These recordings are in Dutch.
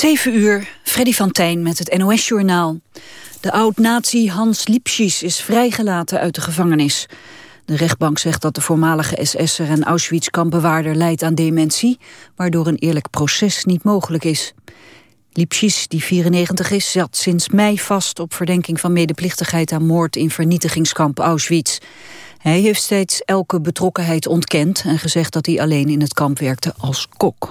7 uur, Freddy van Tijn met het NOS-journaal. De oud-nazi Hans Lipschitz is vrijgelaten uit de gevangenis. De rechtbank zegt dat de voormalige SS'er en Auschwitz-kampbewaarder leidt aan dementie... waardoor een eerlijk proces niet mogelijk is. Lipschitz, die 94 is, zat sinds mei vast op verdenking van medeplichtigheid aan moord in vernietigingskamp Auschwitz. Hij heeft steeds elke betrokkenheid ontkend en gezegd dat hij alleen in het kamp werkte als kok.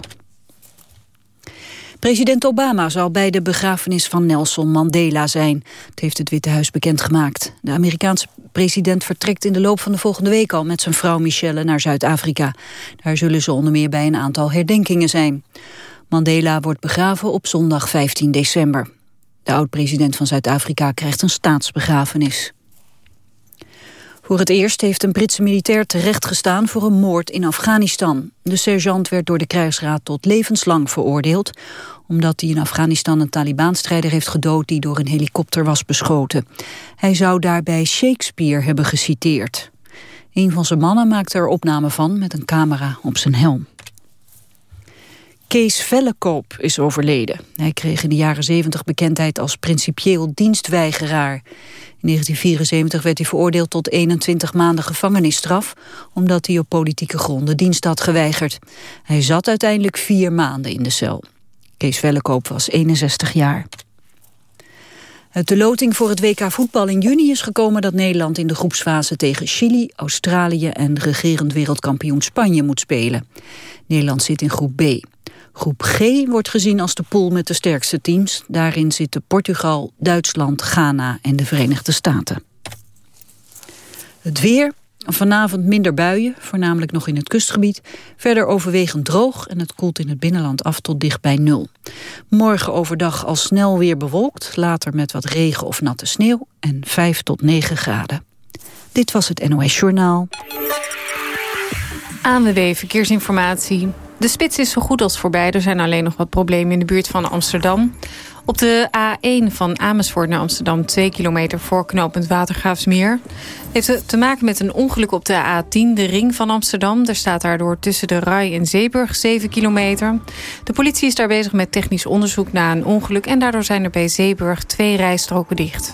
President Obama zal bij de begrafenis van Nelson Mandela zijn. Het heeft het Witte Huis bekendgemaakt. De Amerikaanse president vertrekt in de loop van de volgende week al... met zijn vrouw Michelle naar Zuid-Afrika. Daar zullen ze onder meer bij een aantal herdenkingen zijn. Mandela wordt begraven op zondag 15 december. De oud-president van Zuid-Afrika krijgt een staatsbegrafenis. Voor het eerst heeft een Britse militair terechtgestaan voor een moord in Afghanistan. De sergeant werd door de krijgsraad tot levenslang veroordeeld... omdat hij in Afghanistan een Taliban-strijder heeft gedood... die door een helikopter was beschoten. Hij zou daarbij Shakespeare hebben geciteerd. Een van zijn mannen maakte er opname van met een camera op zijn helm. Kees Vellekoop is overleden. Hij kreeg in de jaren 70 bekendheid als principieel dienstweigeraar. In 1974 werd hij veroordeeld tot 21 maanden gevangenisstraf... omdat hij op politieke gronden dienst had geweigerd. Hij zat uiteindelijk vier maanden in de cel. Kees Vellekoop was 61 jaar. Uit de loting voor het WK voetbal in juni is gekomen dat Nederland in de groepsfase tegen Chili, Australië en regerend wereldkampioen Spanje moet spelen. Nederland zit in groep B. Groep G wordt gezien als de pool met de sterkste teams. Daarin zitten Portugal, Duitsland, Ghana en de Verenigde Staten. Het weer, vanavond minder buien, voornamelijk nog in het kustgebied. Verder overwegend droog en het koelt in het binnenland af tot dicht bij nul. Morgen overdag al snel weer bewolkt, later met wat regen of natte sneeuw en 5 tot 9 graden. Dit was het NOS Journaal. ANWB Verkeersinformatie. De spits is zo goed als voorbij. Er zijn alleen nog wat problemen in de buurt van Amsterdam. Op de A1 van Amersfoort naar Amsterdam... 2 kilometer voor knooppunt Watergraafsmeer. Heeft te maken met een ongeluk op de A10, de ring van Amsterdam. Er staat daardoor tussen de Rai en Zeeburg 7 kilometer. De politie is daar bezig met technisch onderzoek na een ongeluk... en daardoor zijn er bij Zeeburg twee rijstroken dicht.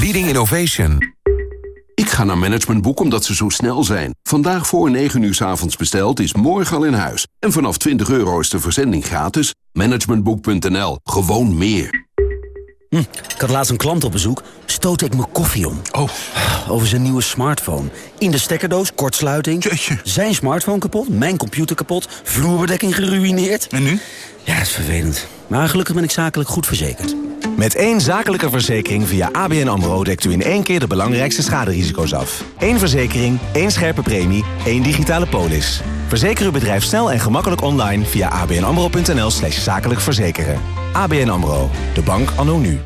Leading Innovation. Ik ga naar Managementboek omdat ze zo snel zijn. Vandaag voor 9 uur s avonds besteld is morgen al in huis. En vanaf 20 euro is de verzending gratis. Managementboek.nl. Gewoon meer. Hm, ik had laatst een klant op bezoek. Stootte ik mijn koffie om. Oh. Over zijn nieuwe smartphone. In de stekkerdoos, kortsluiting. Jeetje. Zijn smartphone kapot, mijn computer kapot. Vloerbedekking geruineerd. En nu? Ja, dat is vervelend. Maar gelukkig ben ik zakelijk goed verzekerd. Met één zakelijke verzekering via ABN AMRO... dekt u in één keer de belangrijkste schaderisico's af. Eén verzekering, één scherpe premie, één digitale polis. Verzeker uw bedrijf snel en gemakkelijk online... via abnamro.nl slash zakelijk verzekeren. ABN AMRO, de bank anno nu.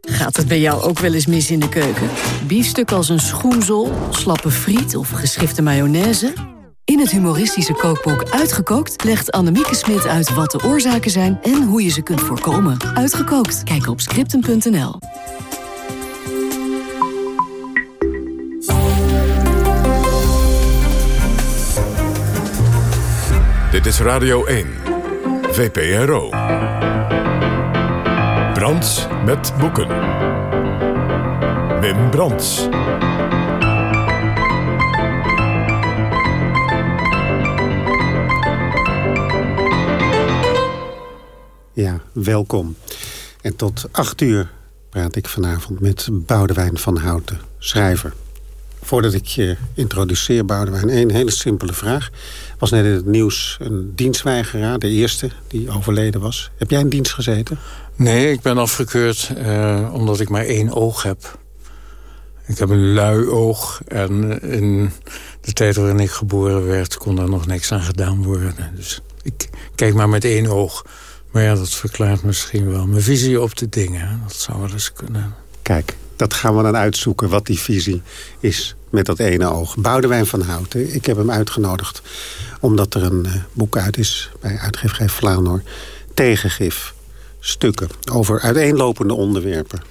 Gaat het bij jou ook wel eens mis in de keuken? Biefstuk als een schoenzool, slappe friet of geschifte mayonaise? In het humoristische kookboek Uitgekookt legt Annemieke Smit uit wat de oorzaken zijn en hoe je ze kunt voorkomen. Uitgekookt, kijk op scripten.nl. Dit is Radio 1, VPRO. Brands met boeken. Wim Brands. Welkom. En tot acht uur praat ik vanavond met Boudewijn van Houten, schrijver. Voordat ik je introduceer, Boudewijn, één hele simpele vraag. Was net in het nieuws een dienstweigeraar, de eerste die overleden was. Heb jij in dienst gezeten? Nee, ik ben afgekeurd eh, omdat ik maar één oog heb. Ik heb een lui oog en in de tijd waarin ik geboren werd... kon daar nog niks aan gedaan worden. Dus ik kijk maar met één oog. Maar ja, dat verklaart misschien wel mijn visie op de dingen. Dat zou wel eens kunnen. Kijk, dat gaan we dan uitzoeken, wat die visie is met dat ene oog. Boudewijn van Houten, ik heb hem uitgenodigd... omdat er een uh, boek uit is bij uitgeverij Vlaandor... Tegengif, stukken over uiteenlopende onderwerpen.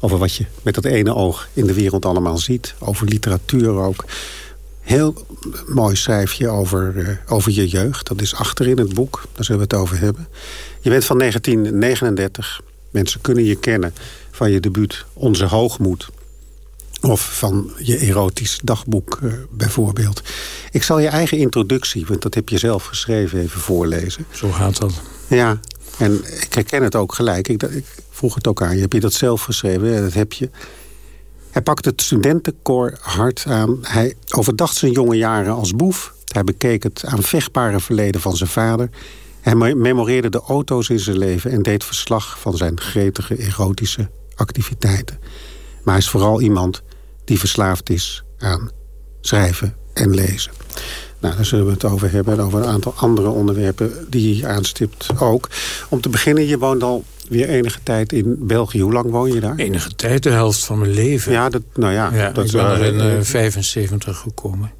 Over wat je met dat ene oog in de wereld allemaal ziet. Over literatuur ook. Heel mooi schrijf je over, uh, over je jeugd. Dat is achterin het boek, daar zullen we het over hebben. Je bent van 1939. Mensen kunnen je kennen van je debuut Onze Hoogmoed. Of van je erotisch dagboek uh, bijvoorbeeld. Ik zal je eigen introductie, want dat heb je zelf geschreven, even voorlezen. Zo gaat dat. Ja, en ik herken het ook gelijk. Ik, ik vroeg het ook aan je. Heb je dat zelf geschreven? Ja, dat heb je. Hij pakte het studentenkoor hard aan. Hij overdacht zijn jonge jaren als boef. Hij bekeek het aanvechtbare verleden van zijn vader. Hij memoreerde de auto's in zijn leven... en deed verslag van zijn gretige erotische activiteiten. Maar hij is vooral iemand die verslaafd is aan schrijven en lezen. Nou, daar zullen we het over hebben. En over een aantal andere onderwerpen die je aanstipt ook. Om te beginnen, je woont al weer enige tijd in België. Hoe lang woon je daar? Enige tijd, de helft van mijn leven. Ja, dat, nou ja. ja dat ik ben er in uh, 75 gekomen.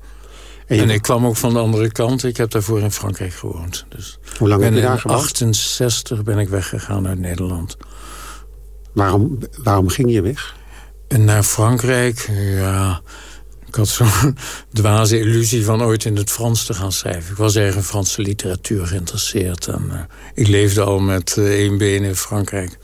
En, en, ik kwam ook van de andere kant. Ik heb daarvoor in Frankrijk gewoond. Dus Hoe lang heb je daar in gewoond? 68 ben ik weggegaan uit Nederland. Waarom, waarom ging je weg? En naar Frankrijk, ja... Ik had zo'n dwaze illusie van ooit in het Frans te gaan schrijven. Ik was erg in Franse literatuur geïnteresseerd. En, uh, ik leefde al met uh, één been in Frankrijk.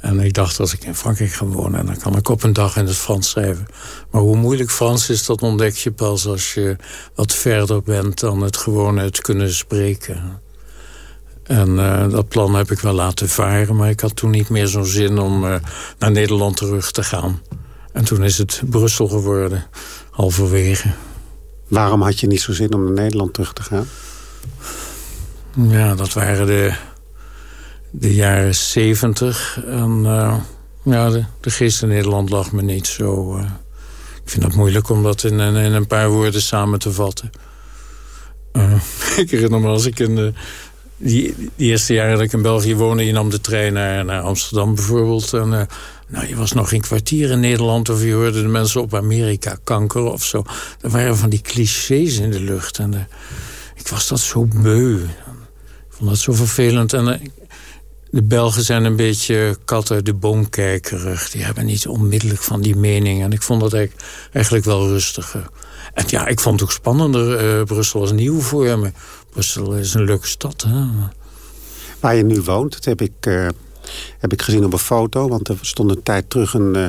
En ik dacht, als ik in Frankrijk ga wonen... dan kan ik op een dag in het Frans schrijven. Maar hoe moeilijk Frans is, dat ontdek je pas... als je wat verder bent dan het gewoon het kunnen spreken. En uh, dat plan heb ik wel laten varen. Maar ik had toen niet meer zo'n zin om naar Nederland terug te gaan. En toen is het Brussel geworden halverwege. Waarom had je niet zo zin om naar Nederland terug te gaan? Ja, dat waren de, de jaren zeventig. En uh, ja, de, de, geest in Nederland lag me niet zo... Uh, ik vind het moeilijk om dat in, in, een paar woorden samen te vatten. Uh, ik herinner me als ik in de, die, die, eerste jaren dat ik in België woonde... je nam de trein naar, Amsterdam bijvoorbeeld... En, nou, je was nog geen kwartier in Nederland... of je hoorde de mensen op Amerika kanker of zo. Er waren van die clichés in de lucht. En de, ik was dat zo beu. Ik vond dat zo vervelend. En de, de Belgen zijn een beetje kat uit de boom kijkerig. Die hebben niet onmiddellijk van die mening. En ik vond dat eigenlijk, eigenlijk wel rustiger. En ja, ik vond het ook spannender. Brussel was nieuw voor me. Brussel is een leuke stad, hè? Waar je nu woont, dat heb ik... Uh heb ik gezien op een foto. Want er stond een tijd terug een, uh,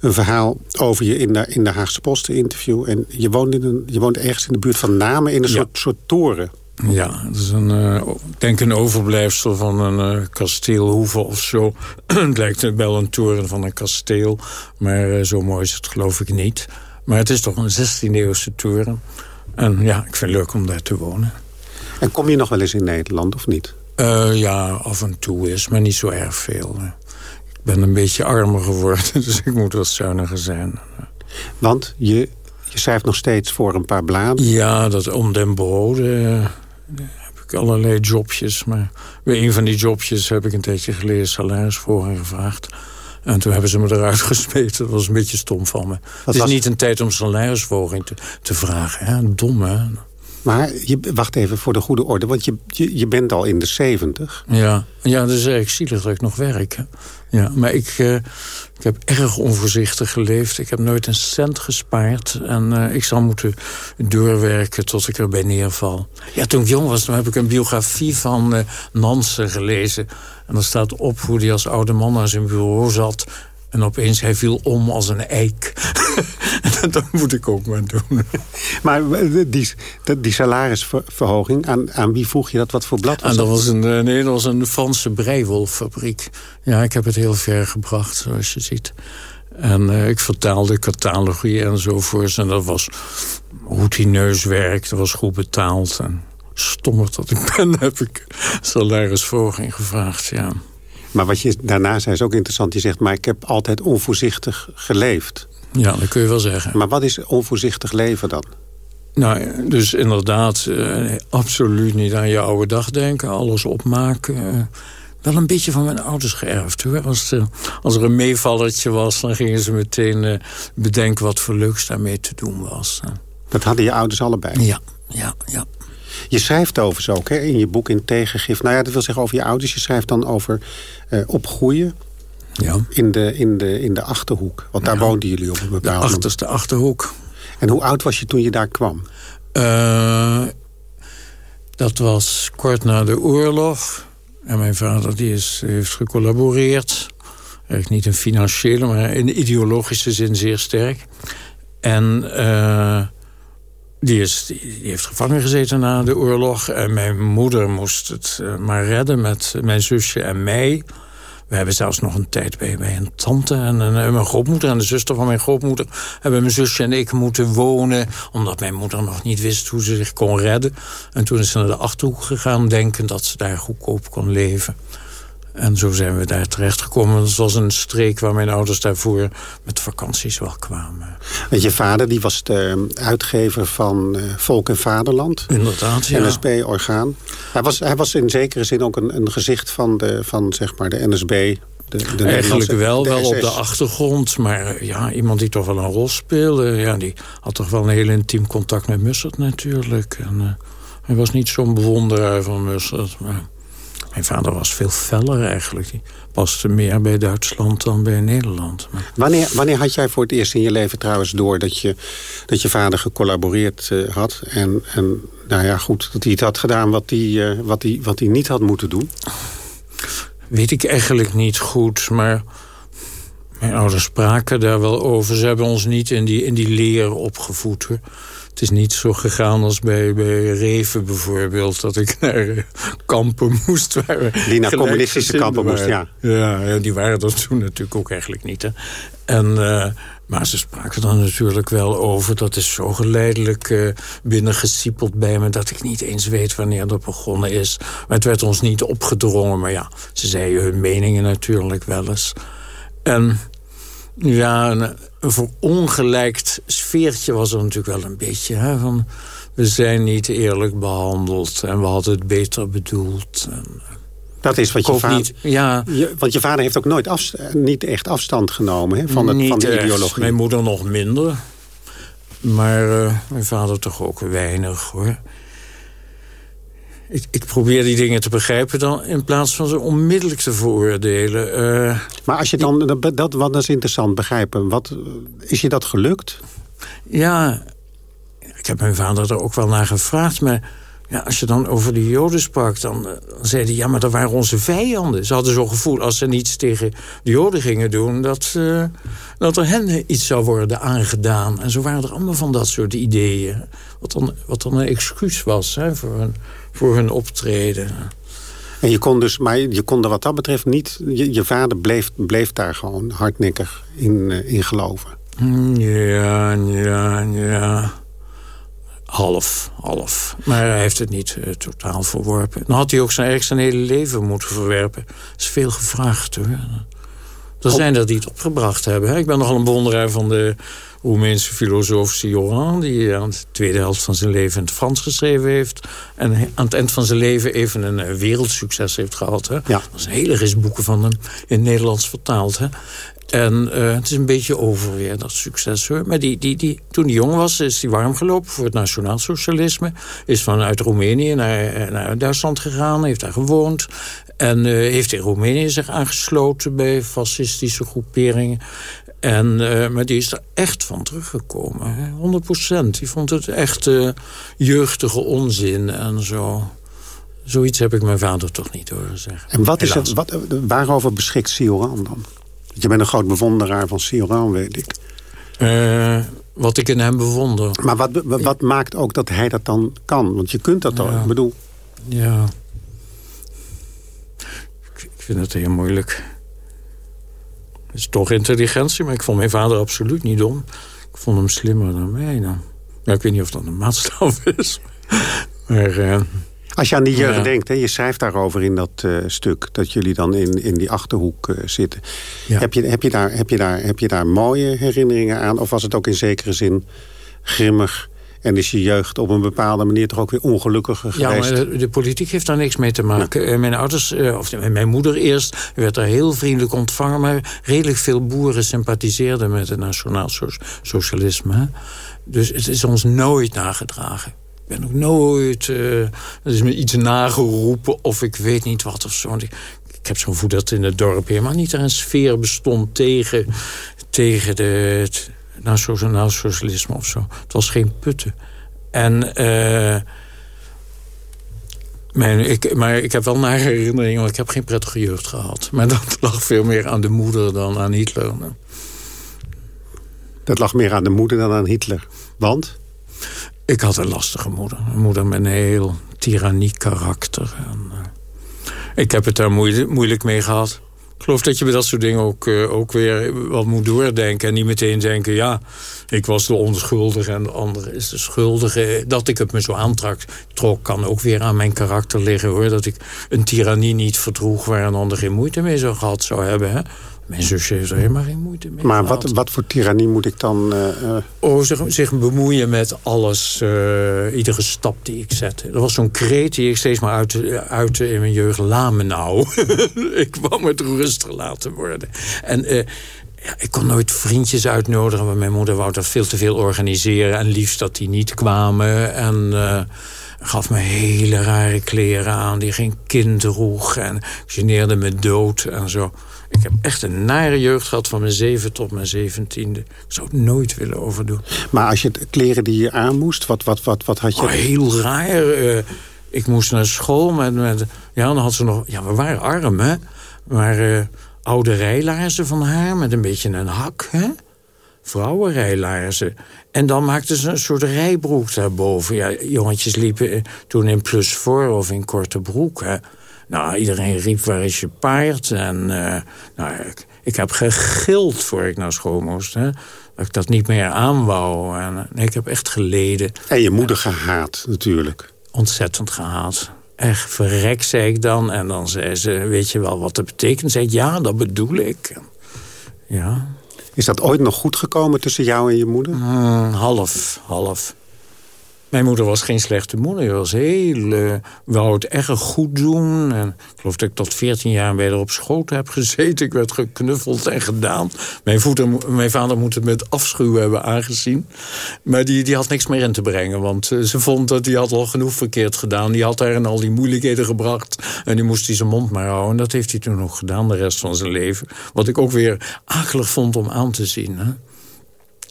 een verhaal over je in de, in de Haagse Post interview. En je woont, in een, je woont ergens in de buurt van Namen in een ja. soort, soort toren. Ja, het is een, uh, denk een overblijfsel van een uh, kasteelhoeve of zo. het lijkt wel een toren van een kasteel. Maar zo mooi is het geloof ik niet. Maar het is toch een 16e-eeuwse toren. En ja, ik vind het leuk om daar te wonen. En kom je nog wel eens in Nederland of niet? Uh, ja, af en toe is, maar niet zo erg veel. Ik ben een beetje armer geworden, dus ik moet wat zuiniger zijn. Want je, je schrijft nog steeds voor een paar bladen? Ja, dat om den broden heb ik allerlei jobjes. Maar bij een van die jobjes heb ik een tijdje geleden salarisverhoging gevraagd. En toen hebben ze me eruit gesmeten. Dat was een beetje stom van me. Het is was... niet een tijd om salarisverhoging te, te vragen. Hè? Dom, hè? Maar je, wacht even voor de goede orde, want je, je, je bent al in de zeventig. Ja, ja, dat is eigenlijk zielig dat ik nog werk. Ja, maar ik, uh, ik heb erg onvoorzichtig geleefd. Ik heb nooit een cent gespaard. En uh, ik zal moeten doorwerken tot ik erbij neerval. Ja, toen ik jong was, toen heb ik een biografie van uh, Nansen gelezen. En er staat op hoe hij als oude man aan zijn bureau zat... En opeens, hij viel om als een eik. dat moet ik ook maar doen. Maar die, die salarisverhoging, aan, aan wie vroeg je dat? Wat voor blad was en dat? Was een, nee, dat was een Franse breiwolfabriek. Ja, ik heb het heel ver gebracht, zoals je ziet. En uh, ik vertaalde catalogie enzovoorts. En dat was routineus werk, dat was goed betaald. En stommer dat ik ben, heb ik salarisverhoging gevraagd, ja. Maar wat je daarna zei is ook interessant. Je zegt, maar ik heb altijd onvoorzichtig geleefd. Ja, dat kun je wel zeggen. Maar wat is onvoorzichtig leven dan? Nou, dus inderdaad, uh, absoluut niet aan je oude dag denken. Alles opmaken. Wel een beetje van mijn ouders geërfd. Hoor. Als, uh, als er een meevallertje was, dan gingen ze meteen bedenken... wat voor leuks daarmee te doen was. Dat hadden je ouders allebei? Ja, ja, ja. Je schrijft overigens ook hè, in je boek in Tegengif. Nou ja, dat wil zeggen over je ouders. Je schrijft dan over opgroeien. Ja. In, de, in, de, in de Achterhoek. Want daar ja. woonden jullie op een bepaalde De achterste Achterhoek. En hoe oud was je toen je daar kwam? Uh, dat was kort na de oorlog. En mijn vader die is, heeft gecollaboreerd. Eigenlijk niet in financiële, maar in ideologische zin zeer sterk. En uh, die, is, die, heeft gevangen gezeten na de oorlog. En mijn moeder moest het uh, maar redden met mijn zusje en mij... We hebben zelfs nog een tijd bij, bij een tante en, en, en, mijn grootmoeder en de zuster van mijn grootmoeder... hebben mijn zusje en ik moeten wonen... omdat mijn moeder nog niet wist hoe ze zich kon redden. En toen is ze naar de Achterhoek gegaan... denken dat ze daar goedkoop kon leven. En zo zijn we daar terechtgekomen. Het was een streek waar mijn ouders daarvoor met vakanties wel kwamen. Want je vader die was de uitgever van uh, Volk en Vaderland. Inderdaad, ja. NSB-orgaan. Hij was, hij was in zekere zin ook een, een gezicht van, de, van zeg maar de NSB... De, de Eigenlijk wel, de wel op de achtergrond. Maar ja, iemand die toch wel een rol speelde... Ja, die had toch wel een heel intiem contact met Mussert natuurlijk. En, uh, hij was niet zo'n bewonderaar van Mussert, maar... Mijn vader was veel feller eigenlijk. Die paste meer bij Duitsland dan bij Nederland. Maar... Wanneer, wanneer had jij voor het eerst in je leven trouwens door... dat je, dat je vader gecollaboreerd uh, had? En, en nou ja, goed, dat hij het had gedaan wat hij, uh, wat, hij, wat hij niet had moeten doen? Weet ik eigenlijk niet goed, maar... Mijn ouders spraken daar wel over. Ze hebben ons niet in die, in die leer opgevoed. Hoor. Het is niet zo gegaan als bij, bij Reven bijvoorbeeld... dat ik naar kampen moest. Die naar communistische kampen moest, ja. ja. Ja, die waren dat toen natuurlijk ook eigenlijk niet. Hè. En, uh, maar ze spraken dan natuurlijk wel over. Dat is zo geleidelijk uh, binnengesiepeld bij me... dat ik niet eens weet wanneer dat begonnen is. Maar het werd ons niet opgedrongen. Maar ja, ze zeiden hun meningen natuurlijk wel eens. En ja, een, een verongelijkt sfeertje was er natuurlijk wel een beetje. Hè, van, we zijn niet eerlijk behandeld en we hadden het beter bedoeld. En, dat is wat je vader... Niet, ja, je, want je vader heeft ook nooit af, niet echt afstand genomen hè, van, het, van de ideologie. Mijn moeder nog minder. Maar uh, mijn vader toch ook weinig, hoor. Ik, ik, probeer die dingen te begrijpen dan in plaats van ze onmiddellijk te veroordelen. Uh, maar als je dan, dat, dat, wat is interessant, begrijpen. Wat, is je dat gelukt? Ja, ik heb mijn vader er ook wel naar gevraagd. Maar ja, als je dan over de joden sprak, dan, dan zei hij... ja, maar dat waren onze vijanden. Ze hadden zo'n gevoel, als ze niets tegen de joden gingen doen... Dat, uh, dat er hen iets zou worden aangedaan. En zo waren er allemaal van dat soort ideeën. Wat dan, wat dan een excuus was hè, voor, hun, voor hun optreden. En je kon dus, maar je kon er wat dat betreft niet... Je, je vader bleef, bleef daar gewoon hardnekkig in, uh, in geloven. Ja, ja, ja... Half, half. Maar hij heeft het niet uh, totaal verworpen. Dan had hij ook zijn, eigenlijk zijn hele leven moeten verwerpen. Dat is veel gevraagd hoor. Er zijn er die het opgebracht hebben. Hè. Ik ben nogal een bewonderaar van de Roemeense filosoof Sioran... die aan de tweede helft van zijn leven in het Frans geschreven heeft... en aan het eind van zijn leven even een uh, wereldsucces heeft gehad. Hè. Ja. Dat is een hele boeken van hem in het Nederlands vertaald. Hè. En uh, het is een beetje over weer, dat succes hoor. Maar die, die, die, toen hij jong was, is hij warm gelopen voor het nationaalsocialisme. Is vanuit Roemenië naar, naar Duitsland gegaan, heeft daar gewoond. En uh, heeft in Roemenië zich aangesloten bij fascistische groeperingen. En, uh, maar die is er echt van teruggekomen. Hè? 100 procent. Die vond het echt jeugdige onzin en zo. Zoiets heb ik mijn vader toch niet horen zeggen. En wat is het, wat, waarover beschikt Sioran dan? Je bent een groot bewonderaar van Sioran, weet ik. Uh, wat ik in hem bewonder. Maar wat, wat, wat, maakt ook dat hij dat dan kan? Want je kunt dat ja. ik bedoel... Ja. Ik, vind het heel moeilijk. Het is toch intelligentie, maar ik vond mijn vader absoluut niet dom. Ik vond hem slimmer dan mij dan. Ja, ik weet niet of dat een maatstaf is. Maar... Uh, als je aan die jeugd ja. denkt, hè, je schrijft daarover in dat uh, stuk... dat jullie dan in, in die Achterhoek uh, zitten. Ja. Heb, je, heb, je daar, heb, je daar, heb je daar mooie herinneringen aan? Of was het ook in zekere zin grimmig En is je jeugd op een bepaalde manier toch ook weer ongelukkiger geweest? Ja, maar de, politiek heeft daar niks mee te maken. Nee. Mijn ouders, of mijn moeder eerst, werd daar heel vriendelijk ontvangen... maar redelijk veel boeren sympathiseerden met het nationaal socialisme. Dus het is ons nooit nagedragen. Ik ben ook nooit... Er is me iets nageroepen of ik weet niet wat of zo. Ik, heb zo'n gevoel dat in het dorp helemaal niet een sfeer bestond... tegen, tegen de, het nationaal socialisme of zo. Het was geen putten. En... Uh, mijn, ik, maar ik heb wel nare herinneringen, want ik heb geen prettige jeugd gehad. Maar dat lag veel meer aan de moeder dan aan Hitler. Dat lag meer aan de moeder dan aan Hitler. Want? Ik had een lastige moeder. Een moeder met een heel tyranniek karakter. En, uh, ik heb het daar moeilijk, mee gehad. Ik geloof dat je bij dat soort dingen ook, uh, ook weer wat moet doordenken. En niet meteen denken, ja, ik was de onschuldige en de andere is de schuldige. Dat ik het me zo aantrok, trok, kan ook weer aan mijn karakter liggen. hoor. Dat ik een tirannie niet verdroeg waar een ander geen moeite mee zou gehad zou hebben. Hè? Mijn zusje heeft er helemaal geen moeite mee Maar wat, wat voor tirannie moet ik dan... Uh, Oh, zich, zich, bemoeien met alles, uh, iedere stap die ik zette. Er was zo'n kreet die ik steeds maar uitte uit in mijn jeugd. Laat me nou. ik wou het rustig laten worden. En... Uh, ja, ik kon nooit vriendjes uitnodigen, want mijn moeder wou dat veel te veel organiseren. En liefst dat die niet kwamen. En gaf me hele rare kleren aan die geen kind droeg. En geneerde me dood en zo. Ik heb echt een nare jeugd gehad van mijn zeven tot mijn zeventiende. Ik zou het nooit willen overdoen. Maar als je het kleren die je aan moest, wat, wat, wat, wat had je? Oh, heel raar. Uh, ik moest naar school met, met... Ja, dan had ze nog... Ja, we waren arm, hè. Maar uh, oude rijlaarzen van haar met een beetje een hak, hè. Vrouwenrijlaarzen. En dan maakten ze een soort rijbroek daarboven. Ja, jongetjes liepen eh, toen in plus voor of in korte broek, hè. Nou, iedereen riep, waar is je paard? En uh, nou, ik, ik, heb gegild voor ik naar school moest. Hè? Dat ik dat niet meer aan wou. En, nee, ik heb echt geleden. En je moeder gehaat, natuurlijk. Ontzettend gehaat. Echt verrek, zei ik dan. En dan zei ze, weet je wel wat dat betekent? Zei ik, ja, dat bedoel ik. Ja. Is dat ooit nog goed gekomen tussen jou en je moeder? Mm, half, half. Mijn moeder was geen slechte moeder. Ze was heel, uh, wou het erg goed doen. En ik geloof dat ik tot 14 jaar haar op schoot heb gezeten. Ik werd geknuffeld en gedaan. Mijn, voeder, mijn vader moet het met afschuw hebben aangezien. Maar die, die had niks meer in te brengen. Want uh, ze vond dat hij al genoeg verkeerd gedaan. Die had haar in al die moeilijkheden gebracht. En die moest hij zijn mond maar houden. En dat heeft hij toen nog gedaan de rest van zijn leven. Wat ik ook weer akelig vond om aan te zien. Hè?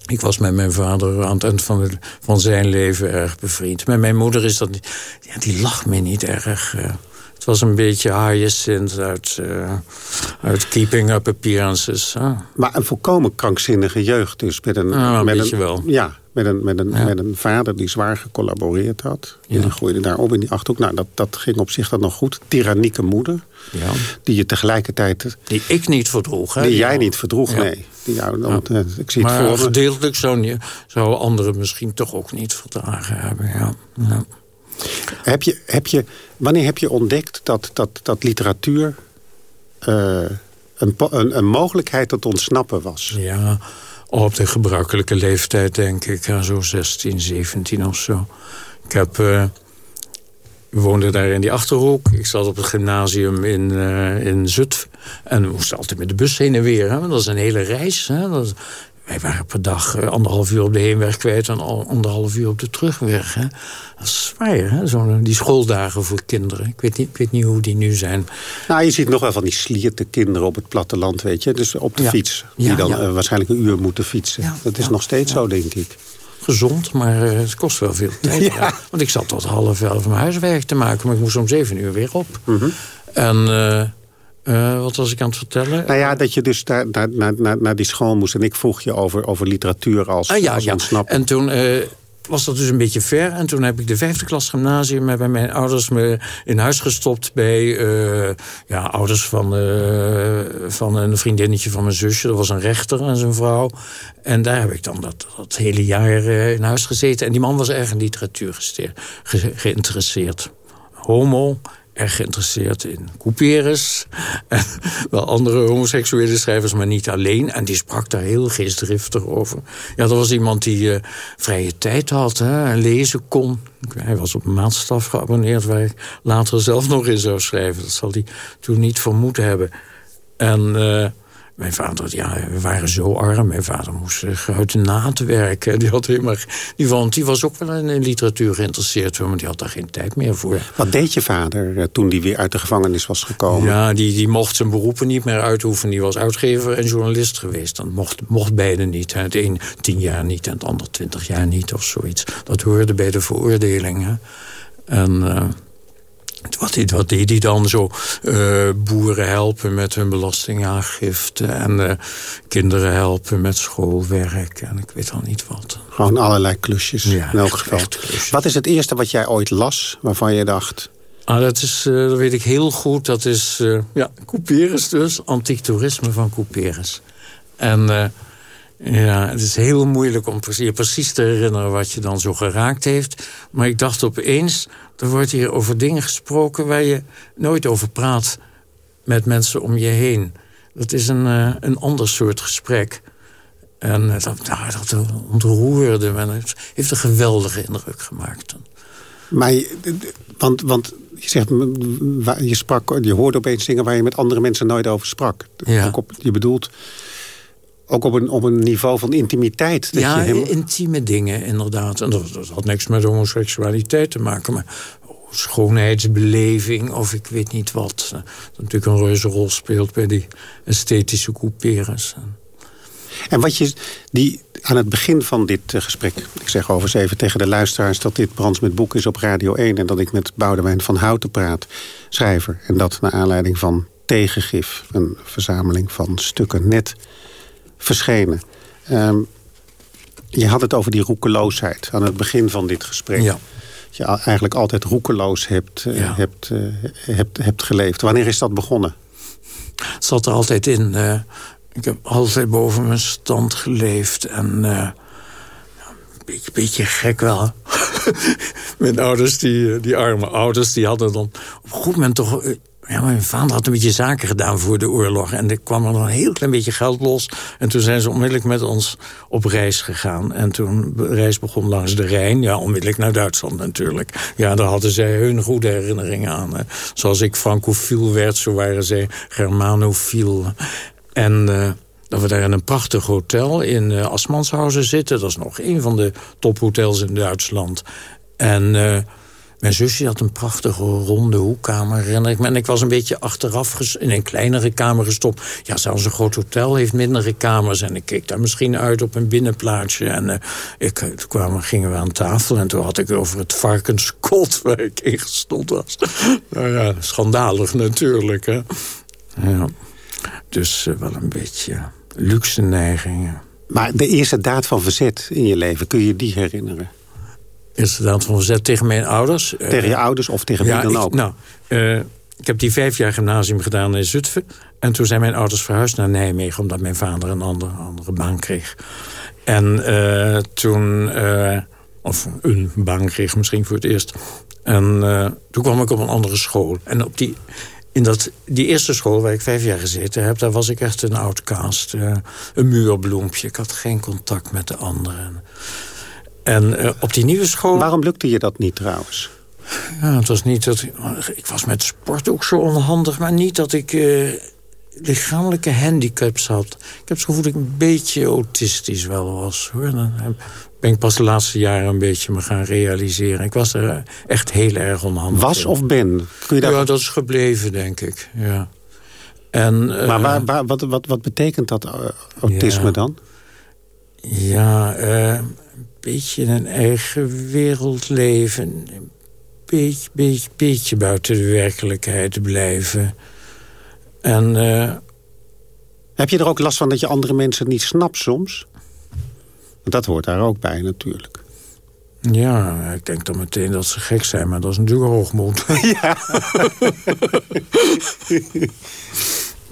Ik was met mijn vader aan het eind van, het, van zijn leven erg bevriend. Met mijn moeder is dat niet... Ja, die lacht me niet erg. Uh, het was een beetje Hyacinth uit, uh, uit Keeping Up Appearances. Huh? Maar een volkomen krankzinnige jeugd dus. Met een, een met een, wel. Ja, met een, met, een, ja. met een vader die zwaar gecollaboreerd had. Ja. Die groeide daar op in die Achterhoek. Nou, dat, dat ging op zich dan nog goed. Tyrannieke moeder. Ja. Die je tegelijkertijd... Die ik niet verdroeg. Hè? Die, jij niet verdroeg, ja. nee. Die jou, want, ja. ik zie maar het voor gedeeltelijk zou, zou anderen misschien toch ook niet verdragen hebben. Ja. ja. Heb je, heb je, wanneer heb je ontdekt dat, dat, dat literatuur uh, een, een, een mogelijkheid tot ontsnappen was? Ja, op de gebruikelijke leeftijd denk ik. Zo 16, 17 of zo. Ik heb... Uh, we woonden daar in die Achterhoek. Ik zat op het gymnasium in, uh, in Zutphen. En we moesten altijd met de bus heen en weer. Hè? Dat is een hele reis. Hè? Dat, wij waren per dag uh, anderhalf uur op de heenweg kwijt... en anderhalf uur op de terugweg. Hè? Dat is zwaar, hè? Zo, die schooldagen voor kinderen. Ik weet, niet, ik weet niet hoe die nu zijn. Nou, je ziet nog wel van die slierte kinderen op het platteland, weet je. Dus op de ja. fiets. Die ja, dan ja. Uh, waarschijnlijk een uur moeten fietsen. dat is nog steeds zo, denk ik gezond, maar uh, het kost wel veel tijd. Ja. Ja. Want ik zat tot half elf mijn huiswerk te maken... maar ik moest om zeven uur weer op. Mm -hmm. En uh, uh, wat was ik aan het vertellen? Nou ja, dat je dus daar, naar, naar, naar, naar die school moest... en ik vroeg je over, over literatuur als, ah, ja, als ja. En toen was dat dus een beetje ver. En toen heb ik de vijfde klas gymnasium... bij mijn ouders me in huis gestopt bij uh, ja, ouders van, uh, van een vriendinnetje van mijn zusje. Dat was een rechter en zijn vrouw. En daar heb ik dan dat, dat hele jaar uh, in huis gezeten. En die man was erg in literatuur ge geïnteresseerd. Homo erg geïnteresseerd in couperus. En wel andere homoseksuele schrijvers, maar niet alleen. En die sprak daar heel geestdriftig over. Ja, er was iemand die uh, vrije tijd had hè, en lezen kon. Hij was op een maandstaf geabonneerd... waar ik later zelf nog in zou schrijven. Dat zal hij toen niet vermoed hebben. En... Uh, mijn vader, ja, we waren zo arm. Mijn vader moest zich uit de werken. Die, had helemaal, die, want die was ook wel in literatuur geïnteresseerd, maar die had daar geen tijd meer voor. Wat deed je vader eh, toen die weer uit de gevangenis was gekomen? Ja, die, die mocht zijn beroepen niet meer uitoefenen. Die was uitgever en journalist geweest. Dat mocht, mocht beide niet. Het een tien jaar niet en het ander twintig jaar niet of zoiets. Dat hoorde bij de veroordelingen. En... Uh, wat, wat deed hij dan zo? Uh, boeren helpen met hun belastingaangifte... en uh, kinderen helpen met schoolwerk en ik weet al niet wat. Gewoon allerlei klusjes ja, in elk geval. Wat is het eerste wat jij ooit las waarvan je dacht... Ah, dat, is, uh, dat weet ik heel goed. Dat is ja, Couperus dus. Antiek toerisme van Couperus. En ja, het is heel moeilijk om je precies te herinneren... wat je dan zo geraakt heeft. Maar ik dacht opeens er wordt hier over dingen gesproken waar je nooit over praat met mensen om je heen. Dat is een, uh, een ander soort gesprek. En uh, dat, nou, dat ontroerde me. Het heeft een geweldige indruk gemaakt. Maar, want, want je zegt, je, sprak, je hoorde opeens dingen waar je met andere mensen nooit over sprak. Ja. Je bedoelt ook op een, op een niveau van intimiteit. Dat ja, je intieme dingen inderdaad. En dat, dat, had niks met homoseksualiteit te maken. Maar schoonheidsbeleving of ik weet niet wat. Dat natuurlijk een reuze rol speelt bij die esthetische couperers. En wat je die aan het begin van dit eh, gesprek... ik zeg overigens even tegen de luisteraars... dat dit Brands met Boek is op Radio 1... en dat ik met Boudewijn van Houten praat, schrijver. En dat naar aanleiding van Tegengif, een verzameling van stukken net verschenen. Um, je had het over die roekeloosheid aan het begin van dit gesprek. Ja. Dat je eigenlijk altijd roekeloos hebt, uh, hebt, uh, hebt, hebt geleefd. Wanneer is dat begonnen? Het zat er altijd in. Uh, ik heb altijd boven mijn stand geleefd. En een beetje, beetje gek wel. mijn ouders, die, die arme ouders, die hadden dan op een goed moment toch ja, mijn vader had een beetje zaken gedaan voor de oorlog. En er kwam er een heel klein beetje geld los. En toen zijn ze onmiddellijk met ons op reis gegaan. En toen de reis begon langs de Rijn. Ja, onmiddellijk naar Duitsland natuurlijk. Ja, daar hadden zij hun goede herinneringen aan. Zoals ik francofiel werd, zo waren zij germanofiel. En... Uh, dat we daar in een prachtig hotel in uh, Asmanshausen zitten. Dat is nog een van de tophotels in Duitsland. En uh, mijn zusje had een prachtige ronde hoekkamer, herinner ik me. En ik was een beetje achteraf in een kleinere kamer gestopt. Ja, zelfs een groot hotel heeft mindere kamers. En ik keek daar misschien uit op een binnenplaatsje. En uh, ik, toen kwamen, gingen we aan tafel en toen had ik over het varkenskot waar ik in gestopt was. nou ja, schandalig natuurlijk, hè. Ja. Dus uh, wel een beetje luxe neigingen. Maar de eerste daad van verzet in je leven, kun je die herinneren? Inderdaad van verzet tegen mijn ouders. Tegen je ouders of tegen wie dan ook? nou, uh, ik heb die vijf jaar gymnasium gedaan in Zutphen. En toen zijn mijn ouders verhuisd naar Nijmegen... omdat mijn vader een andere, andere baan kreeg. En uh, toen... Uh, of een baan kreeg misschien voor het eerst. En toen kwam ik op een andere school. En op die, in dat, die eerste school waar ik vijf jaar gezeten heb... daar was ik echt een outcast. een muurbloempje. Ik had geen contact met de anderen. En uh, op die nieuwe school... Waarom lukte je dat niet trouwens? Ja, het was niet dat... Ik was met sport ook zo onhandig, maar niet dat ik... Uh, lichamelijke handicaps had. Ik heb het gevoel dat ik een beetje autistisch wel was. Hoor. Dan ben ik pas de laatste jaren een beetje me gaan realiseren. Ik was er echt heel erg onhandig Was of ben? Kun je daar... Ja, dat is gebleven, denk ik. Ja. En, maar waar, uh, waar, wat, wat, wat betekent dat autisme ja, dan? Ja, beetje een eigen wereld leven. Een beetje, beetje, beetje buiten de werkelijkheid blijven. En... Uh, Heb je er ook last van dat je andere mensen niet snapt soms? Dat hoort daar ook bij natuurlijk. Ja, ik denk dan meteen dat ze gek zijn, maar dat is natuurlijk hoogmoed. Ja.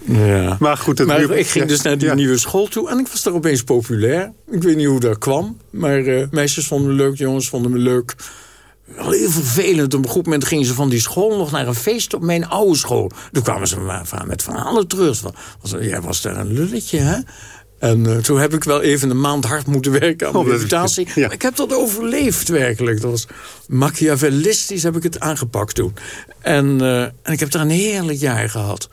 Ja. Maar goed, maar ik ging dus naar die nieuwe school toe en ik was daar opeens populair. Ik weet niet hoe dat kwam, maar uh, meisjes vonden me leuk, jongens vonden me leuk. Wel heel vervelend. Op een goed moment gingen ze van die school nog naar een feest op mijn oude school. Toen kwamen ze met verhalen terug. Was, jij was daar een lulletje, hè? En uh, toen heb ik wel even een maand hard moeten werken aan de. Ja. Maar ik heb dat overleefd werkelijk. Dat was machiavellistisch heb ik het aangepakt toen. En, uh, en ik heb daar een heerlijk jaar gehad.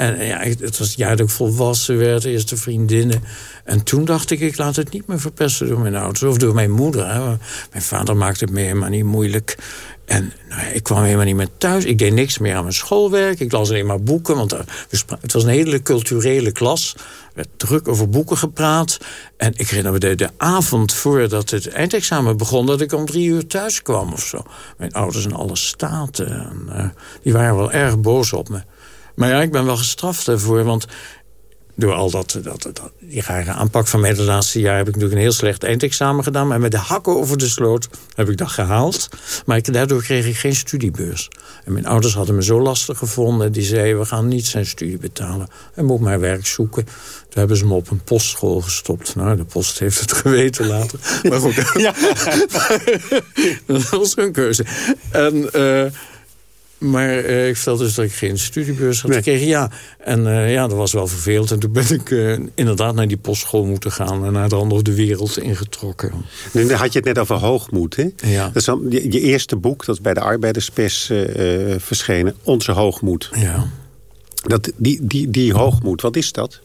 En ja, het was het jaar dat ik volwassen werd, eerste vriendinnen. En toen dacht ik, ik laat het niet meer verpesten door mijn ouders. Of door mijn moeder. Hè. Mijn vader maakte het me helemaal niet moeilijk. En nou, ik kwam helemaal niet meer thuis. Ik deed niks meer aan mijn schoolwerk. Ik las alleen maar boeken, want het was een hele culturele klas. Er werd druk over boeken gepraat. En ik herinner me de, de avond voordat het eindexamen begon... dat ik om drie uur thuis kwam of zo. Mijn ouders in alle staten. En, uh, die waren wel erg boos op me. Maar ja, ik ben wel gestraft daarvoor, want door al dat, dat, dat, die rare aanpak van mij de laatste jaar... heb ik natuurlijk een heel slecht eindexamen gedaan. Maar met de hakken over de sloot heb ik dat gehaald. Maar ik, daardoor kreeg ik geen studiebeurs. En mijn ouders hadden me zo lastig gevonden. Die zeiden, we gaan niet zijn studie betalen. Hij moet maar werk zoeken. Toen hebben ze me op een postschool gestopt. Nou, de post heeft het geweten later. Maar goed, ja. dat was een keuze. En... Uh, maar uh, ik vertelde dus dat ik geen studiebeurs had gekregen. Ja, en uh, ja, dat was wel vervelend. En toen ben ik uh, inderdaad naar die postschool moeten gaan... en naar de andere de wereld ingetrokken. Nu had je het net over hoogmoed, hè? Ja. Dat is dan, je, je, eerste boek, dat is bij de Arbeiderspers verschenen. Onze hoogmoed. Ja. Dat, die, die, die hoogmoed, wat is dat?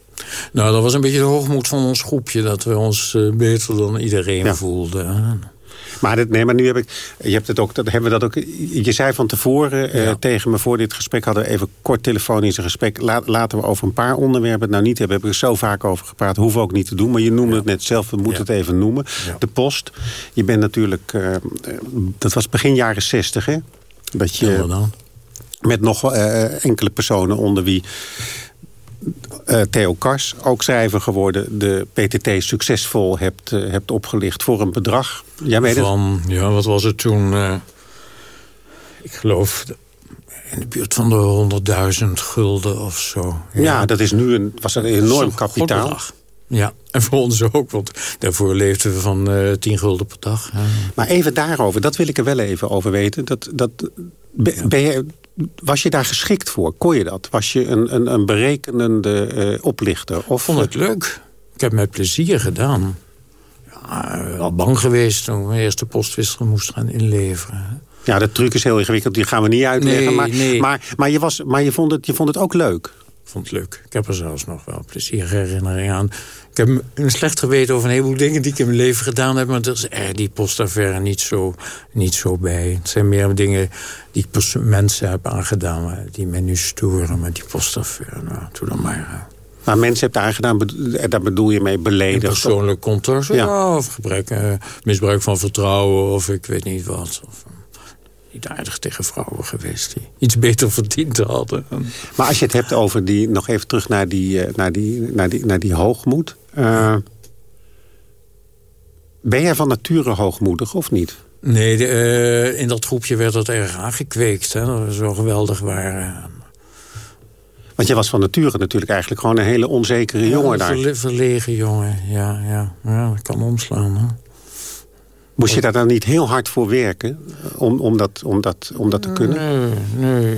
Nou, dat was een beetje de hoogmoed van ons groepje... dat we ons beter dan iedereen ja. voelden. Maar, dit, nee, maar nu heb ik, je hebt het ook, dat hebben we dat ook. Je zei van tevoren uh, tegen me voor dit gesprek hadden we even kort telefonisch een gesprek. La, laten we over een paar onderwerpen het nou niet hebben. Heb ik er zo vaak over gepraat. Hoeven we ook niet te doen. Maar je noemde het net zelf. We moeten het even noemen. De post. Je bent natuurlijk. Uh, dat was begin jaren zestig, hè? Dat je. Met nog uh, enkele personen onder wie uh, Theo Kars, ook schrijver geworden... de PTT succesvol hebt, uh, hebt opgelicht voor een bedrag. Jij weet Van, het? Ja, wat was het toen? Uh, ik geloof in de buurt van de 100.000 gulden of zo. Ja. ja, dat is nu een, was een enorm kapitaal. Ja, en voor ons ook, want daarvoor leefden we van uh, 10 gulden per dag. Maar even daarover, dat wil ik er wel even over weten. Dat, dat, ben je, was je daar geschikt voor? Kon je dat? Was je een, een, een berekenende uh, oplichter? Of... Ik vond het leuk. Ik heb met plezier gedaan. Ja, wel bang geweest toen we eerst de postwissel moest gaan inleveren. Ja, de truc is heel ingewikkeld. Die gaan we niet uitleggen. Nee, maar, nee. maar, maar, je, was, maar je, vond het, je vond het ook leuk? Ik vond het leuk. Ik heb er zelfs nog wel plezierige herinneringen aan. Ik heb een slecht geweten over een heleboel dingen die ik in mijn leven gedaan heb. Maar dat is er die postaffaire niet zo, niet zo bij. Het zijn meer dingen die ik mensen heb aangedaan. Die mij nu storen. Maar die postaffaire, nou, doe dan maar. Maar mensen hebt aangedaan, daar bedoel je mee beledigd? persoonlijk contact, ja. Of gebrek, uh, misbruik van vertrouwen, of ik weet niet wat. Of, niet aardig tegen vrouwen geweest die iets beter verdiend hadden. Maar als je het hebt over die, nog even terug naar die, naar die, naar die, naar die hoogmoed. Uh, ben jij van nature hoogmoedig of niet? Nee, de, uh, in dat groepje werd dat erg aangekweekt. Hè, dat we zo geweldig waren. Want je was van nature natuurlijk eigenlijk gewoon een hele onzekere ja, jongen daar. Een verlegen jongen, ja, ja, ja. Dat kan omslaan, hè. Moest je daar dan niet heel hard voor werken om, om, dat, om, dat, om dat te kunnen? Nee, nee.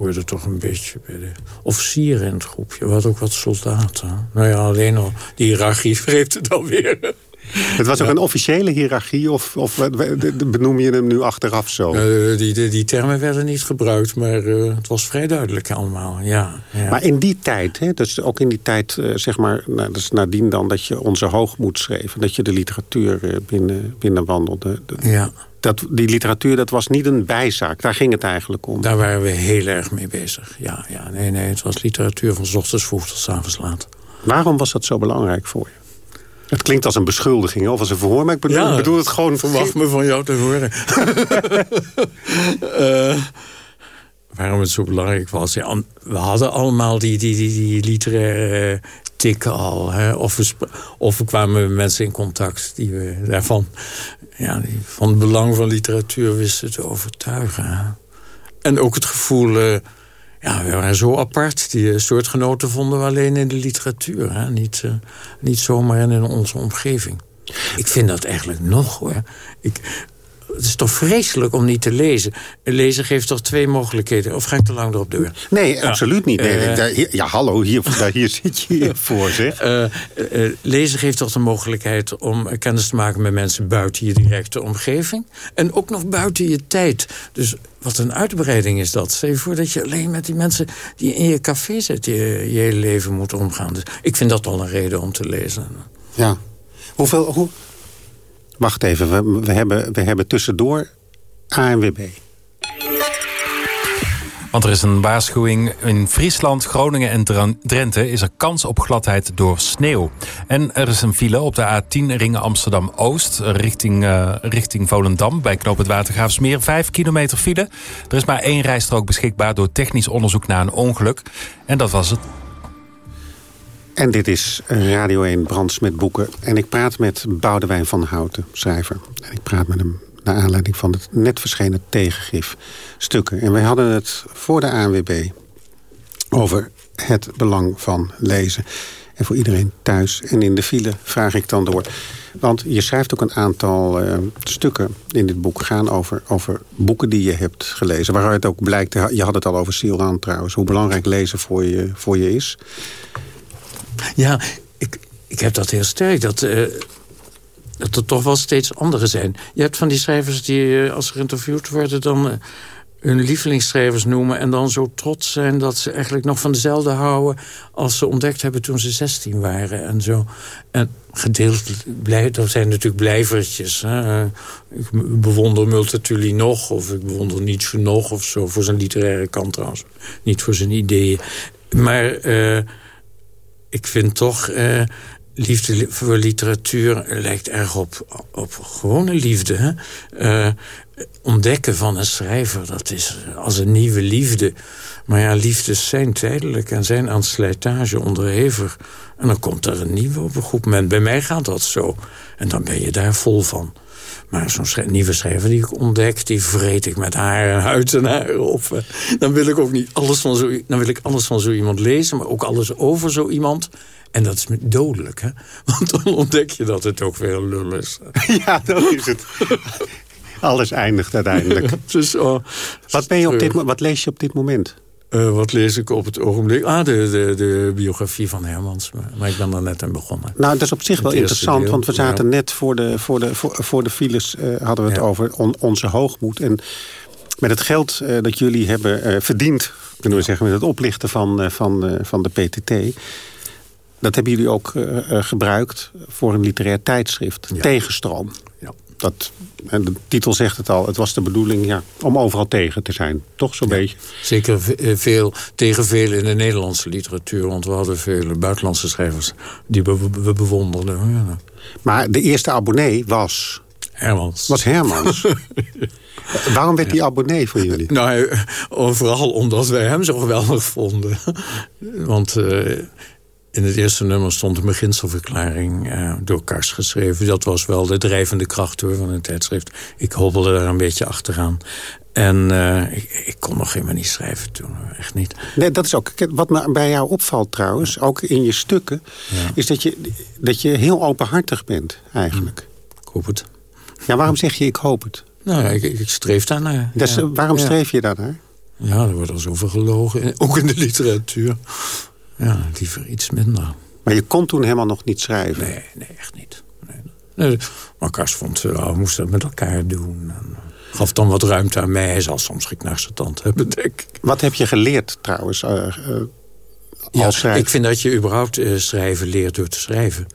Hoorde toch een beetje bij de officieren in het groepje. We hadden ook wat soldaten. Nou ja, alleen al die hiërarchie vreemd het alweer. Het was ook een officiële hiërarchie of, of benoem je hem nu achteraf zo? Uh, die, die, die, termen werden niet gebruikt, maar uh, het was vrij duidelijk allemaal. Ja, ja. Maar in die tijd, hè, dus ook in die tijd, uh, zeg maar, nou, dat is nadien dan dat je onze hoogmoed schreef... dat je de literatuur binnen, binnenwandelde. Ja. Dat, die literatuur, dat was niet een bijzaak. Daar ging het eigenlijk om. Daar waren we heel erg mee bezig. Ja, ja nee, nee, het was literatuur van s ochtends vroeg tot s avonds laat. Waarom was dat zo belangrijk voor je? Het klinkt als een beschuldiging of als een verhoor, maar ik bedoel, ja, bedoel het gewoon... Verwacht me van jou te horen. uh, waarom het zo belangrijk was? Ja, we hadden allemaal die, die, die, die literaire tikken al. Hè? Of, we of kwamen mensen in contact die we daarvan... Ja, van het belang van literatuur wisten te overtuigen. En ook het gevoel... Uh, ja, we waren zo apart. Die soortgenoten vonden we alleen in de literatuur. Hè? Niet, uh, niet zomaar in onze omgeving. Ik vind dat eigenlijk nog hoor. Ik, het is toch vreselijk om niet te lezen. Een lezer geeft toch twee mogelijkheden. Of ga ik te lang erop door? Nee, absoluut niet. Nee, ja, hallo, hier, hier zit je voor, zeg. Uh, lezen geeft toch de mogelijkheid om kennis te maken met mensen buiten je directe omgeving. En ook nog buiten je tijd. Dus wat een uitbreiding is dat. Stel je voor dat je alleen met die mensen die in je café zitten... je, je hele leven moet omgaan. Dus ik vind dat al een reden om te lezen. Ja. Hoeveel... Hoe... Wacht even, we, we, hebben, we hebben tussendoor ANWB. Want er is een waarschuwing in Friesland, Groningen en Drenthe... is er kans op gladheid door sneeuw. En er is een file op de A10 ringen Amsterdam-Oost... richting, uh, richting Volendam bij knoop het Watergraafsmeer. Vijf kilometer file. Er is maar één rijstrook beschikbaar... door technisch onderzoek naar een ongeluk. En dat was het. En dit is Radio 1 Brands met boeken. En ik praat met Boudewijn van Houten, schrijver. En ik praat met hem naar aanleiding van het net verschenen tegengif stukken. En wij hadden het voor de ANWB over het belang van lezen. En voor iedereen thuis en in de file vraag ik dan door. Want je schrijft ook een aantal uh, stukken in dit boek... gaan over, over boeken die je hebt gelezen. Waaruit ook blijkt, je had het al over Sielan trouwens... hoe belangrijk lezen voor je, voor je is. Ja, ik, ik heb dat heel sterk. Dat, uh, dat er toch wel steeds andere zijn. Je hebt van die schrijvers die, uh, als ze geïnterviewd worden... dan uh, hun lievelingsschrijvers noemen... en dan zo trots zijn dat ze eigenlijk nog van dezelfde houden... als ze ontdekt hebben toen ze 16 waren en zo. En gedeeld blij, dat zijn natuurlijk blijvertjes. Hè. Ik bewonder Multatuli nog, of ik bewonder Nietzsche nog... of zo, voor zijn literaire kant trouwens. Niet voor zijn ideeën. Maar ik vind toch... Uh, liefde voor literatuur lijkt erg op, op gewone liefde. Uh, ontdekken van een schrijver, dat is als een nieuwe liefde. Maar ja, liefdes zijn tijdelijk en zijn aan slijtage onderhevig. En dan komt er een nieuwe op een goed moment. Bij mij gaat dat zo. En dan ben je daar vol van. Maar zo'n nieuwe schrijver die ik ontdek, die vreet ik met haar en huid en haar op. Dan wil ik ook niet alles van zo, dan wil ik alles van zo iemand lezen, maar ook alles over zo iemand. En dat is dodelijk, hè? Want dan ontdek je dat het ook weer lul is. Ja, dat is het. Alles eindigt uiteindelijk. dus, oh, wat, ben je op dit, wat lees je op dit moment? Uh, wat lees ik op het ogenblik? Ah, de, de, de biografie van Hermans. Maar ik ben er net aan begonnen. Nou, dat is op zich wel interessant. Want we zaten net voor de, voor de, voor, voor de files... Uh, hadden we het over on, onze hoogmoed. En met het geld uh, dat jullie hebben verdiend... kunnen we zeggen, met het oplichten van, van, van de PTT... dat hebben jullie ook gebruikt voor een literair tijdschrift. Ja. Tegenstroom. Dat, de titel zegt het al, het was de bedoeling ja, om overal tegen te zijn. Toch zo'n beetje? Zeker eh, veel, tegen veel in de Nederlandse literatuur. Want we hadden veel buitenlandse schrijvers die we, we bewonderden. Ja. Maar de eerste abonnee was... Hermans. Was Hermans. Waarom werd die abonnee voor jullie? Nou, eh, vooral omdat wij hem zo geweldig vonden. Want... Uh, in het eerste nummer stond een beginselverklaring uh, door Kars geschreven. Dat was wel de drijvende kracht hoor, van het tijdschrift. Ik hobbelde daar een beetje achteraan. En uh, ik, ik, kon nog helemaal niet schrijven toen, echt niet. Nee, dat is ook wat me bij jou opvalt trouwens, ook in je stukken... Ja. is dat je, dat je heel openhartig bent, eigenlijk. Ik hoop het. Ja, waarom zeg je ik hoop het? Nou, ik, ik streef daarnaar. Dus, ja. Waarom streef je daarnaar? Ja, er wordt al zoveel gelogen, ook in de literatuur. Ja, liever iets minder. Maar je kon toen helemaal nog niet schrijven? Nee, nee echt niet. Nee. nee. Maar Kars vond, uh, we moesten het met elkaar doen. En, uh, gaf dan wat ruimte aan mij. Hij zal soms geknarste tand hebben, denk ik. Wat heb je geleerd trouwens uh, als ja, Ik vind dat je überhaupt schrijven leert door te schrijven.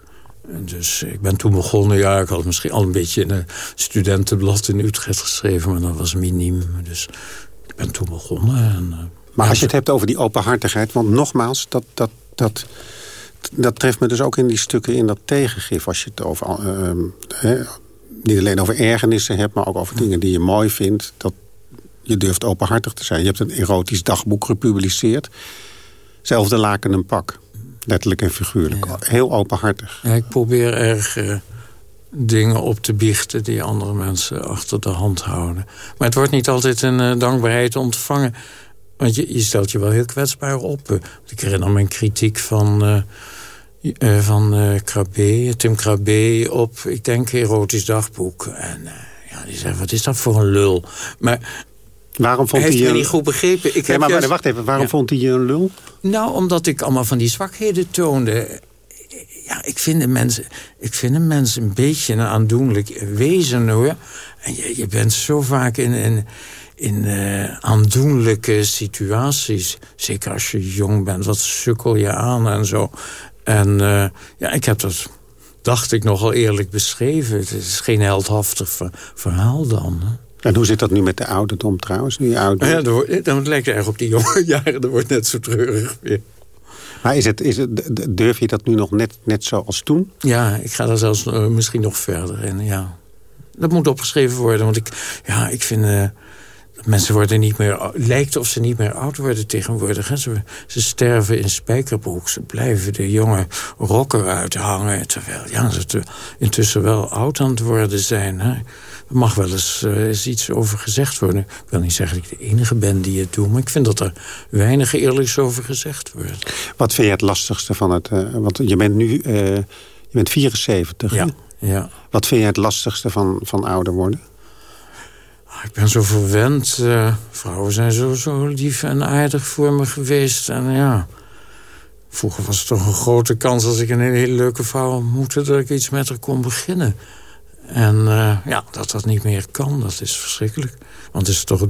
Dus ik ben toen begonnen, ja, ik had misschien al een beetje in een studentenblad in Utrecht geschreven, maar dat was miniem. Dus ik ben toen begonnen. En, maar als je het hebt over die openhartigheid... want nogmaals, dat, dat, dat, dat treft me dus ook in die stukken in dat tegengif. Als je het over, uh, niet alleen over ergernissen hebt... maar ook over dingen die je mooi vindt. Dat je durft openhartig te zijn. Je hebt een erotisch dagboek gepubliceerd. Zelfde laken een pak. Letterlijk en figuurlijk. Heel openhartig. Ja, ik probeer erg... Uh dingen op te biechten die andere mensen achter de hand houden. Maar het wordt niet altijd een uh, dankbaarheid ontvangen. Want je, je, stelt je wel heel kwetsbaar op. Eh, ik herinner me een kritiek van, uh, van uh, Krabbe, Tim Krabbe op, ik denk, erotisch dagboek. En Ja, die zei, wat is dat voor een lul? Maar Waarom vond hij hij heeft je- niet goed begrepen. Ik Nee, heb maar juist- wacht even, waarom Ja. vond hij je een lul? Nou, omdat ik allemaal van die zwakheden toonde. Ja, ik vind een mens, ik vind een mens een beetje een aandoenlijk wezen, hoor. En je, je bent zo vaak in, in, in eh, aandoenlijke situaties. Zeker als je jong bent, wat sukkel je aan en zo. En eh, ja, ik heb dat, dacht ik, nogal eerlijk beschreven. Het is geen heldhaftig ver- verhaal dan, hè. En hoe zit dat nu met de ouderdom trouwens? Nu je oud Ja, bent? dat, wordt- dat lijkt erg op die jonge jaren. Dat wordt net zo treurig weer. Maar is het, is het, durf je dat nu nog net, net zoals toen? Ja, ik ga daar zelfs eh, misschien nog verder in, ja. Dat moet opgeschreven worden, want ik, ja, ik vind... mensen worden niet meer... lijkt of ze niet meer oud worden tegenwoordig. Hè. Ze, ze sterven in spijkerbroek. Ze blijven de jonge rocker uithangen. Terwijl ja, ze intussen wel oud aan het worden zijn. Hè. Er mag wel eens, eh, eens iets over gezegd worden. Ik wil niet zeggen dat ik de enige ben die het doet... maar ik vind dat er weinig eerlijks over gezegd wordt. Wat vind je het lastigste van het... eh, want je bent nu eh, je bent 74. hè? Ja, ja. Wat vind je het lastigste van, van ouder worden? Ik ben zo verwend. eh, vrouwen zijn zo, zo lief en aardig voor me geweest. En ja, vroeger was het toch een grote kans... als ik een hele leuke vrouw ontmoette... dat ik iets met haar kon beginnen. En eh, ja, dat dat niet meer kan, dat is verschrikkelijk. Want het is toch het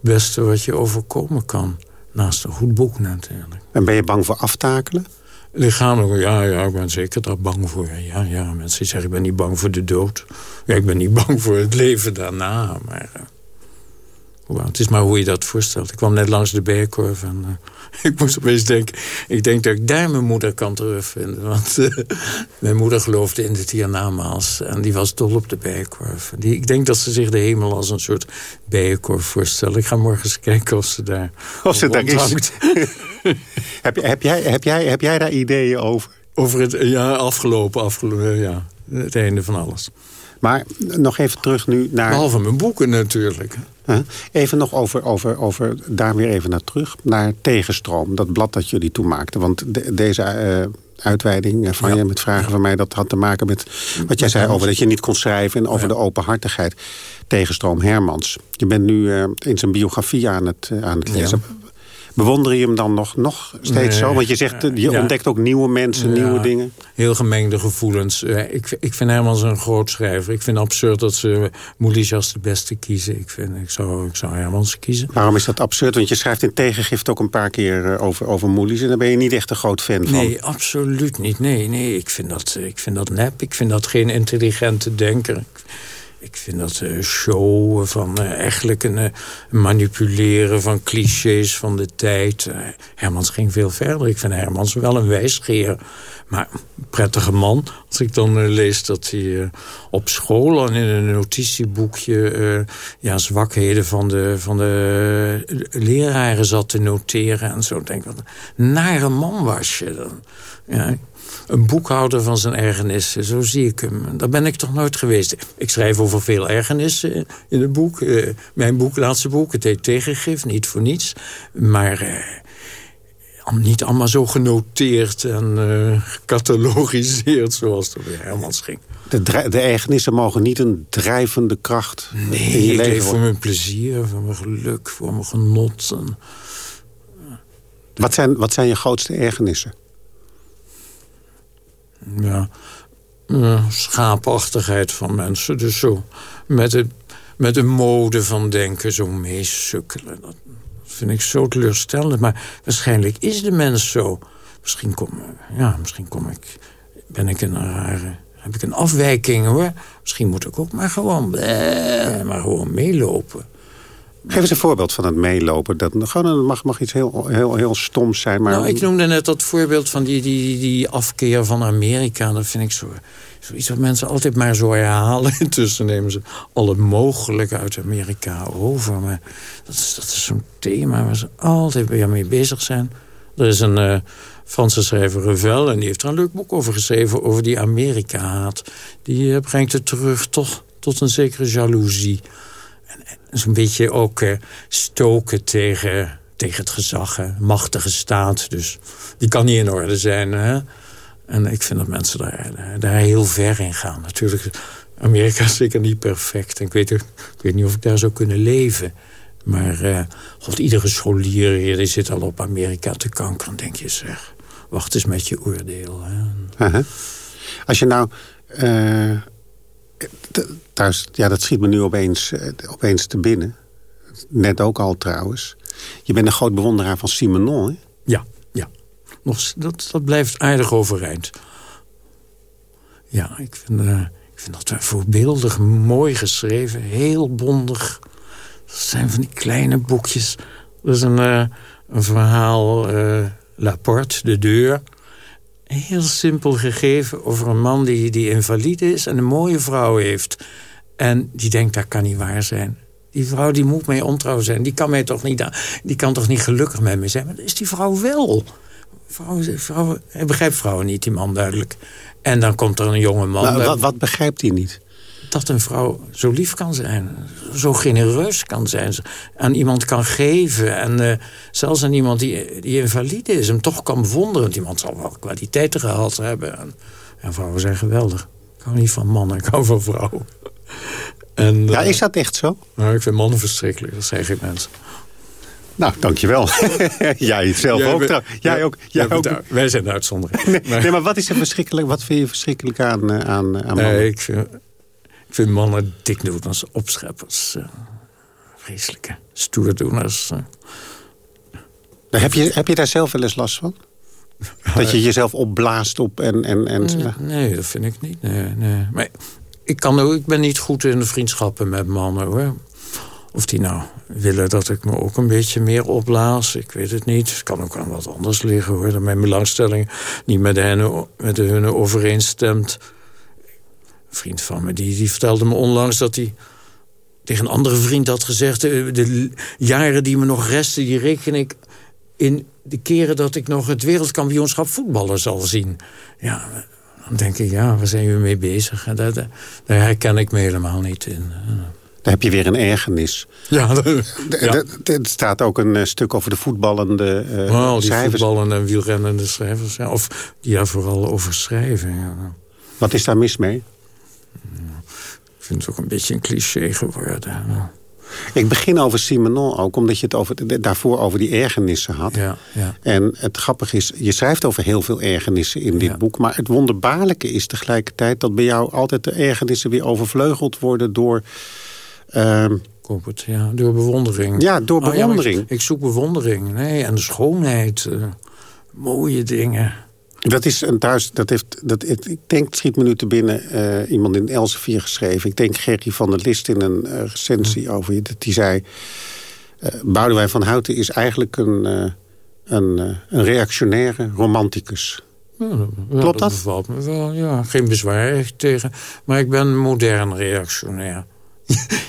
beste wat je overkomen kan. Naast een goed boek natuurlijk. En ben je bang voor aftakelen? Lichamelijk, ja, ja, ik ben zeker daar bang voor. Ja, ja, mensen zeggen, ik ben niet bang voor de dood. Ja, ik ben niet bang voor het leven daarna, maar... eh, het is maar hoe je dat voorstelt. Ik kwam net langs de Bijenkorf en eh, ik moest opeens denken... ik denk dat ik daar mijn moeder kan terugvinden. Want eh, mijn moeder geloofde in het hiernamaals. En die was dol op de Bijenkorf. Die, ik denk dat ze zich de hemel als een soort Bijenkorf voorstellen. Ik ga morgen eens kijken of ze daar Of ze daar is. heb, jij, heb, jij, heb jij daar ideeën over? Over het ja, afgelopen, afgelopen, ja, het einde van alles. Maar nog even terug nu naar... Behalve mijn boeken natuurlijk. Even nog over, over, over, daar weer even naar terug, naar Tegenstroom. Dat blad dat jullie toen maakten. Want de- deze eh, uitweiding eh, van je met vragen van mij... dat had te maken met wat jij zei over dat je niet kon schrijven... en over de openhartigheid. Tegenstroom Hermans. Je bent nu eh, in zijn biografie aan het, aan het lezen. Bewonder je hem dan nog, nog steeds Nee. zo? Want je zegt, je Ja. ontdekt ook nieuwe mensen, Ja, nieuwe dingen. Heel gemengde gevoelens. Eh, ik, ik vind Hermans een groot schrijver. Ik vind het absurd dat ze Moelis als de beste kiezen. Ik, vind, ik, zou, ik zou Hermans kiezen. Waarom is dat absurd? Want je schrijft in tegengift ook een paar keer eh, over, over Moelies... en daar ben je niet echt een groot fan van. Nee, absoluut niet. Nee, nee ik, vind dat, ik vind dat nep. Ik vind dat geen intelligente denker. Ik, ik vind dat eh, show van eh, eigenlijk een eh, manipuleren van clichés van de tijd. Hermans ging veel verder. Ik vind Hermans wel een wijsgeer. Maar een prettige man. Als ik dan lees dat hij op school en in een notitieboekje... ja, zwakheden van de, van de leraren zat te noteren en zo. denk ik, wat een nare man was je dan. Ja, een boekhouder van zijn ergernissen, zo zie ik hem. Daar ben ik toch nooit geweest. Ik schrijf over veel ergernissen in het boek. Eh, mijn boek, laatste boek, het heet Tegengif, niet voor niets. Maar eh, niet allemaal zo genoteerd en eh, gecatalogiseerd zoals het bij Hermans ging. De, de ergernissen mogen niet een drijvende kracht in Nee, je ik leven leef voor mijn plezier, voor mijn geluk, voor mijn genot. En Wat zijn, wat zijn je grootste ergernissen? Ja, eh, schaapachtigheid van mensen. Dus zo met, het, met de mode van denken zo meesukkelen. Dat vind ik zo teleurstellend. Maar waarschijnlijk is de mens zo. Misschien kom, ja, misschien kom ik, ben ik een rare... Heb ik een afwijking hoor. Misschien moet ik ook maar gewoon, maar gewoon meelopen. Geef eens een voorbeeld van het meelopen. Dat, mag, mag iets heel, heel, heel stoms zijn. Maar Nou, ik noemde net dat voorbeeld van die, die, die afkeer van Amerika. Dat vind ik zo, zoiets wat mensen altijd maar zo herhalen. Intussen nemen ze al het mogelijke uit Amerika over. Maar dat is, dat is zo'n thema waar ze altijd weer mee bezig zijn. Er is een uh, Franse schrijver, Revel, en die heeft er een leuk boek over geschreven... over die Amerika-haat. Die uh, brengt het terug toch tot een zekere jaloezie. Zo'n beetje ook uh, stoken tegen, tegen het gezag, hè. machtige staat. Dus die kan niet in orde zijn. Hè? En ik vind dat mensen daar, daar heel ver in gaan. Natuurlijk Amerika is zeker niet perfect. Ik weet, ik weet niet of ik daar zou kunnen leven. Maar uh, god, iedere scholier die zit al op Amerika te kankeren. denk je, zeg, wacht eens met je oordeel. Hè. Als je nou... ja, dat schiet me nu opeens, uh, opeens te binnen. Net ook al trouwens. Je bent een groot bewonderaar van Simenon, hè? Ja, ja. Nog, dat, dat blijft aardig overeind. Ja, ik vind, uh, ik vind dat voorbeeldig mooi geschreven. Heel bondig. Dat zijn van die kleine boekjes. Dat is een, uh, een verhaal, uh, La Porte, de deur. Heel simpel gegeven over een man die, die invalide is... en een mooie vrouw heeft. En die denkt, dat kan niet waar zijn. Die vrouw die moet mij ontrouw zijn. Die kan, mij toch niet, die kan toch niet gelukkig met me zijn. Maar dat is die vrouw wel. Vrouw, vrouw, hij begrijpt vrouwen niet, die man duidelijk. En dan komt er een jonge man... Maar wat, wat begrijpt hij niet? Dat een vrouw zo lief kan zijn. Zo genereus kan zijn. Aan iemand kan geven. En uh, zelfs aan iemand die, die invalide is. Hem toch kan bewonderen. Want iemand zal wel kwaliteiten gehad hebben. En, en vrouwen zijn geweldig. Ik hou niet van mannen, ik hou van vrouwen. En, ja, is dat echt zo? Nou, ik vind mannen verschrikkelijk. Dat zijn geen mensen. Nou, dankjewel. jij zelf ook. Bent, jij ook, jij ook. wij zijn de uitzondering. Nee, maar, nee, maar wat, is er verschrikkelijk, wat vind je verschrikkelijk aan, aan, aan mannen? Nee, ik vind, ik vind mannen dikdoeners, opscheppers. Uh, vreselijke stoerdoeners. Uh. Heb, je, heb je daar zelf wel eens last van? Dat je jezelf opblaast op en... en, en nee, nee, dat vind ik niet. Nee, nee. Maar ik, kan ook, ik ben niet goed in de vriendschappen met mannen, hoor. Of die nou willen dat ik me ook een beetje meer opblaas. Ik weet het niet. Het kan ook aan wat anders liggen hoor. Dat mijn belangstelling niet met, hen, met de hunne overeenstemt. Een vriend van me die, die vertelde me onlangs dat hij tegen een andere vriend had gezegd... De, de jaren die me nog resten, die reken ik in de keren dat ik nog het wereldkampioenschap voetballen zal zien. Ja, dan denk ik, ja, waar zijn jullie mee bezig? Daar, daar, daar herken ik me helemaal niet in. Dan heb je weer een ergernis. Ja, ja. Er staat ook een stuk over de voetballende uh, oh, die schrijvers. voetballende en wielrennende schrijvers. Ja. Of die daar vooral over schrijven. Ja. Wat is daar mis mee? Ik vind het ook een beetje een cliché geworden. Ik begin over Simenon ook, omdat je het over, daarvoor over die ergernissen had. Ja, ja. En het grappige is, je schrijft over heel veel ergernissen in dit boek. Maar het wonderbaarlijke is tegelijkertijd dat bij jou altijd de ergernissen weer overvleugeld worden door Uh, het, ja, door bewondering. Ja, door bewondering. Oh, ja, ik, ik, zoek bewondering. Nee, en de schoonheid. Uh, mooie dingen. Dat is een thuis, dat heeft, dat, ik denk, schiet me nu te binnen, uh, iemand in Elsevier geschreven. Ik denk Gerry van der List in een uh, recensie ja. over je. Dat die zei, uh, Boudewijn van Houten is eigenlijk een, een, een reactionaire romanticus. Ja, Klopt dat? Dat bevalt me wel, ja. Geen bezwaar tegen. Maar ik ben modern reactionair.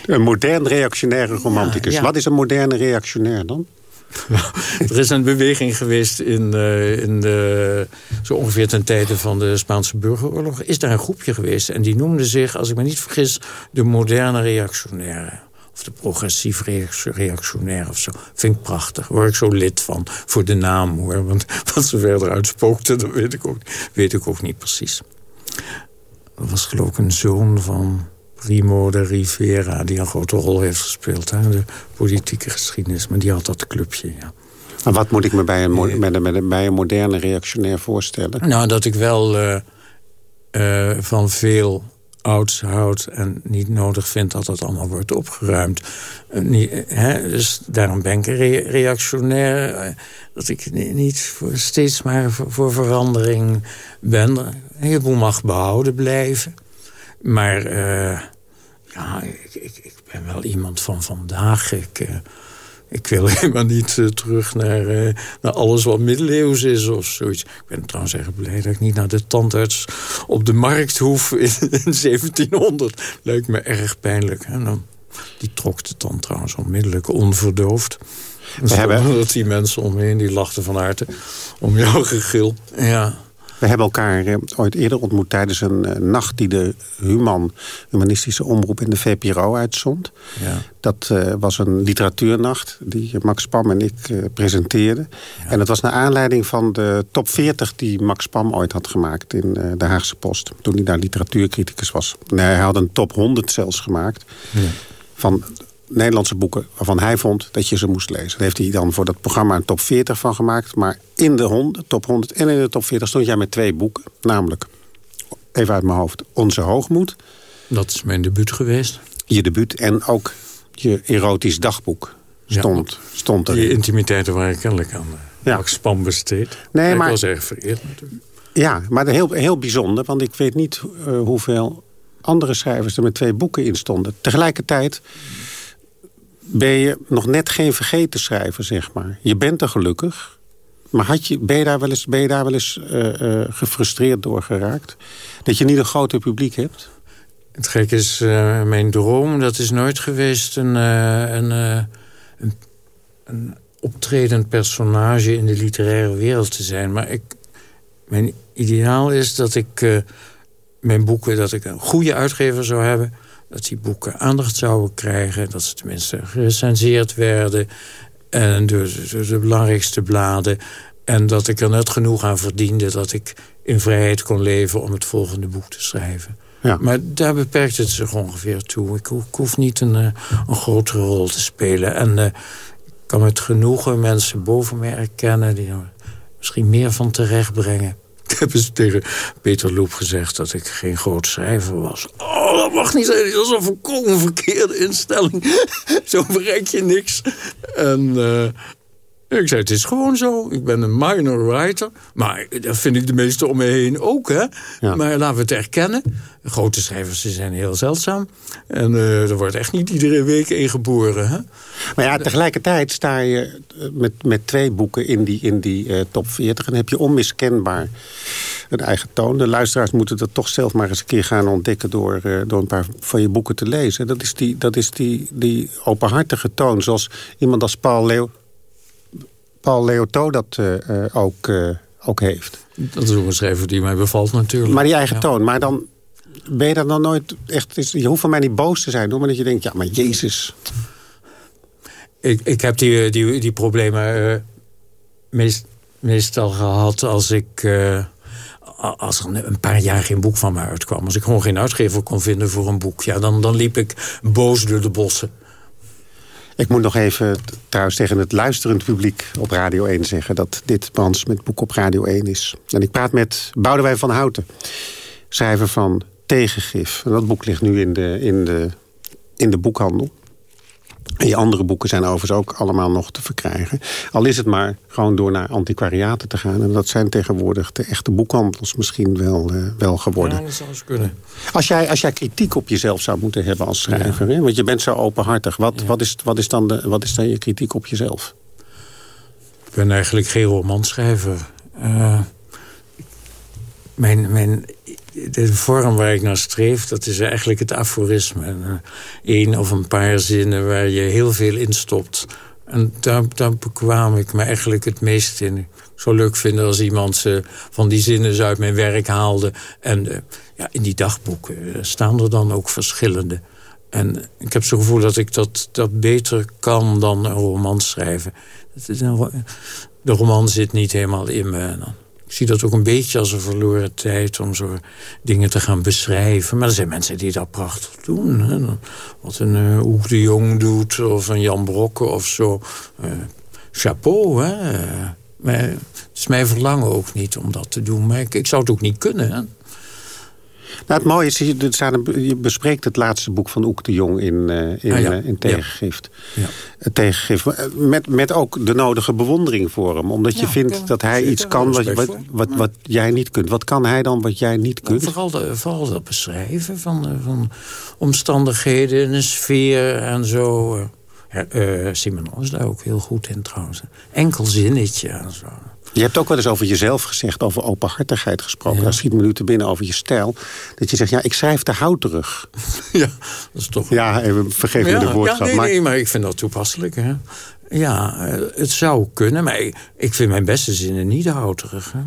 een modern reactionaire romanticus. Ja, ja. Wat is een moderne reactionair dan? er is een beweging geweest in, uh, in de, zo ongeveer ten tijde van de Spaanse burgeroorlog. Is daar een groepje geweest en die noemde zich, als ik me niet vergis, de moderne reactionaire. Of de progressief reactionair of zo. Vind ik prachtig. Word ik zo lid van. Voor de naam hoor. Want wat ze verder uitspookte, dat weet ik ook, weet ik ook niet precies. Dat was geloof ik een zoon van Primo de Rivera... die een grote rol heeft gespeeld in de politieke geschiedenis. Maar die had dat clubje, ja. Maar wat moet ik me bij een, met een, een, bij een moderne reactionair voorstellen? Nou, dat ik wel uh, uh, van veel ouds houd en niet nodig vind dat dat allemaal wordt opgeruimd. Uh, niet, hè, dus daarom ben ik re reactionair. dat ik niet voor, steeds maar voor, voor verandering ben. Een heleboel mag behouden blijven. Maar uh, ja, ik, ik, ik, ben wel iemand van vandaag. Ik, uh, ik wil helemaal niet uh, terug naar, naar alles wat middeleeuws is of zoiets. Ik ben trouwens erg blij dat ik niet naar de tandarts op de markt hoef in, in 1700. Lijkt me erg pijnlijk. Hè? Dan, die trok de tand trouwens onmiddellijk onverdoofd. We hebben... Dat die mensen omheen die lachten van harte om jouw gegil. Ja. We hebben elkaar eh, ooit eerder ontmoet tijdens een eh, nacht... die de Human, humanistische omroep in de VPRO uitzond. Ja. Dat eh, was een literatuurnacht die Max Pam en ik presenteerden. En dat was naar aanleiding van de top 40 die Max Pam ooit had gemaakt... in de Haagse Post, toen hij daar literatuurcriticus was. Nee, hij had een top 100 zelfs gemaakt... van Nederlandse boeken waarvan hij vond dat je ze moest lezen. Daar heeft hij dan voor dat programma een top 40 van gemaakt. Maar in de 100, top 100 en in de top 40 stond jij met twee boeken. Namelijk, even uit mijn hoofd, Onze Hoogmoed. Dat is mijn debuut geweest. Je debuut en ook je erotisch dagboek stond, stond Die erin. intimiteiten waren kennelijk aan ja. Max Pam besteed. Nee, ik maar- was erg vereerd natuurlijk. Ja, maar heel, heel bijzonder, want ik weet niet eh, hoeveel andere schrijvers er met twee boeken in stonden. Tegelijkertijd ben je nog net geen vergeten schrijver, zeg maar. Je bent er gelukkig, maar had je, ben je daar wel eens, ben je daar wel eens eh, eh, gefrustreerd door geraakt? Dat je niet een groter publiek hebt? Het gekke is, eh, mijn droom, dat is nooit geweest een, een, een, een optredend personage in de literaire wereld te zijn. Maar ik, mijn ideaal is dat ik mijn boeken, dat ik een goede uitgever zou hebben. Dat die boeken aandacht zouden krijgen. Dat ze tenminste gerecenseerd werden. En door de, belangrijkste bladen. En dat ik er net genoeg aan verdiende dat ik in vrijheid kon leven om het volgende boek te schrijven. Ja. Maar daar beperkt het zich ongeveer toe. Ik hoef, ik hoef niet een, eh, een grotere rol te spelen. En eh, ik kan met genoegen mensen boven mij erkennen... die er misschien meer van terecht brengen. Ik heb eens tegen Peter Loep gezegd dat ik geen groot schrijver was. Oh, dat mag niet zijn. Dat is een volkomen verkeerde instelling. zo bereik je niks. En eh, ik zei, het is gewoon zo. Ik ben een minor writer. Maar dat vind ik de meesten om me heen ook. Hè? Maar laten we het erkennen. Grote schrijvers die zijn heel zeldzaam. En eh, er wordt echt niet iedere week één geboren. Hè? Maar ja, tegelijkertijd sta je eh, met, met twee boeken in die, in die eh, top 40... en heb je onmiskenbaar een eigen toon. De luisteraars moeten dat toch zelf maar eens een keer gaan ontdekken... door, door een paar van je boeken te lezen. Dat is die, dat is die, die openhartige toon, zoals iemand als Paul, Leo, Paul Leoto dat eh, eh, ook, eh, ook heeft. Dat is ook een schrijver die mij bevalt natuurlijk. Maar die eigen Ja. toon. Maar dan ben je dan nog nooit echt... Je hoeft van mij niet boos te zijn, hoor, maar dat je denkt... ja, maar Jezus... Ik, ik heb die, die, die problemen meest, meestal gehad als ik... als er een- een paar jaar geen boek van me uitkwam. Als ik gewoon geen uitgever kon vinden voor een boek. Ja, dan, dan liep ik boos door de bossen. Ik moet nog even trouwens tegen het luisterend publiek op Radio 1 zeggen... dat dit Brands met boek op Radio 1 is. En ik praat met Boudewijn van Houten, schrijver van Tegengif. En dat boek ligt nu in de, in de, in de boekhandel. En je andere boeken zijn overigens ook allemaal nog te verkrijgen. Al is het maar gewoon door naar antiquariaten te gaan. En dat zijn tegenwoordig de echte boekhandels misschien wel, eh, wel geworden. Ja, dat zou eens kunnen. Als jij, als jij kritiek op jezelf zou moeten hebben als schrijver... Hè? want je bent zo openhartig... Wat, wat, is, wat, is dan de, wat is dan je kritiek op jezelf? Ik ben eigenlijk geen romanschrijver. Eh, mijn, mijn, de vorm waar ik naar streef, dat is eigenlijk het aforisme. Eén of een paar zinnen waar je heel veel in stopt. En daar, daar bekwaam ik me eigenlijk het meest in. Ik zou leuk vinden als iemand ze van die zinnen uit mijn werk haalde. En eh, ja, in die dagboeken eh, staan er dan ook verschillende. En ik heb zo'n gevoel dat ik dat, dat beter kan dan een roman schrijven. De roman zit niet helemaal in me. Ik zie dat ook een beetje als een verloren tijd om zo dingen te gaan beschrijven. Maar er zijn mensen die dat prachtig doen. Hè. Wat een Oek de Jong doet of een Jan Brokke of zo. Eh, chapeau, hè. Maar het is mijn verlangen ook niet om dat te doen. Maar ik, ik zou het ook niet kunnen, hè. Nou, het mooie is, je, er bespreekt het laatste boek van Oek de Jong in, eh, in, Ah, ja. eh, in Tegengift. Ja. Tegengift. Eh, Met, met ook de nodige bewondering voor hem. Omdat je Ja, vindt ja, dat hij iets kan wat, wat, wat, wat jij niet kunt. Wat kan hij dan wat jij niet kunt? vooral, de, vooral dat beschrijven van, van omstandigheden, een sfeer en zo. Eh, Ja, eh, Simenon is daar ook heel goed in trouwens. Enkel zinnetje en zo. Je hebt ook wel eens over jezelf gezegd, over openhartigheid gesproken. Ja. Daar schiet me nu te binnen over je stijl. Dat je zegt, ja, ik schrijf te houterig. ja, dat is toch... Ja, even, vergeef me de ja, woordgrap. nee, maar nee, maar ik vind dat toepasselijk. Hè? Ja, eh, het zou kunnen, maar ik, vind mijn beste zinnen niet houterig. Hè?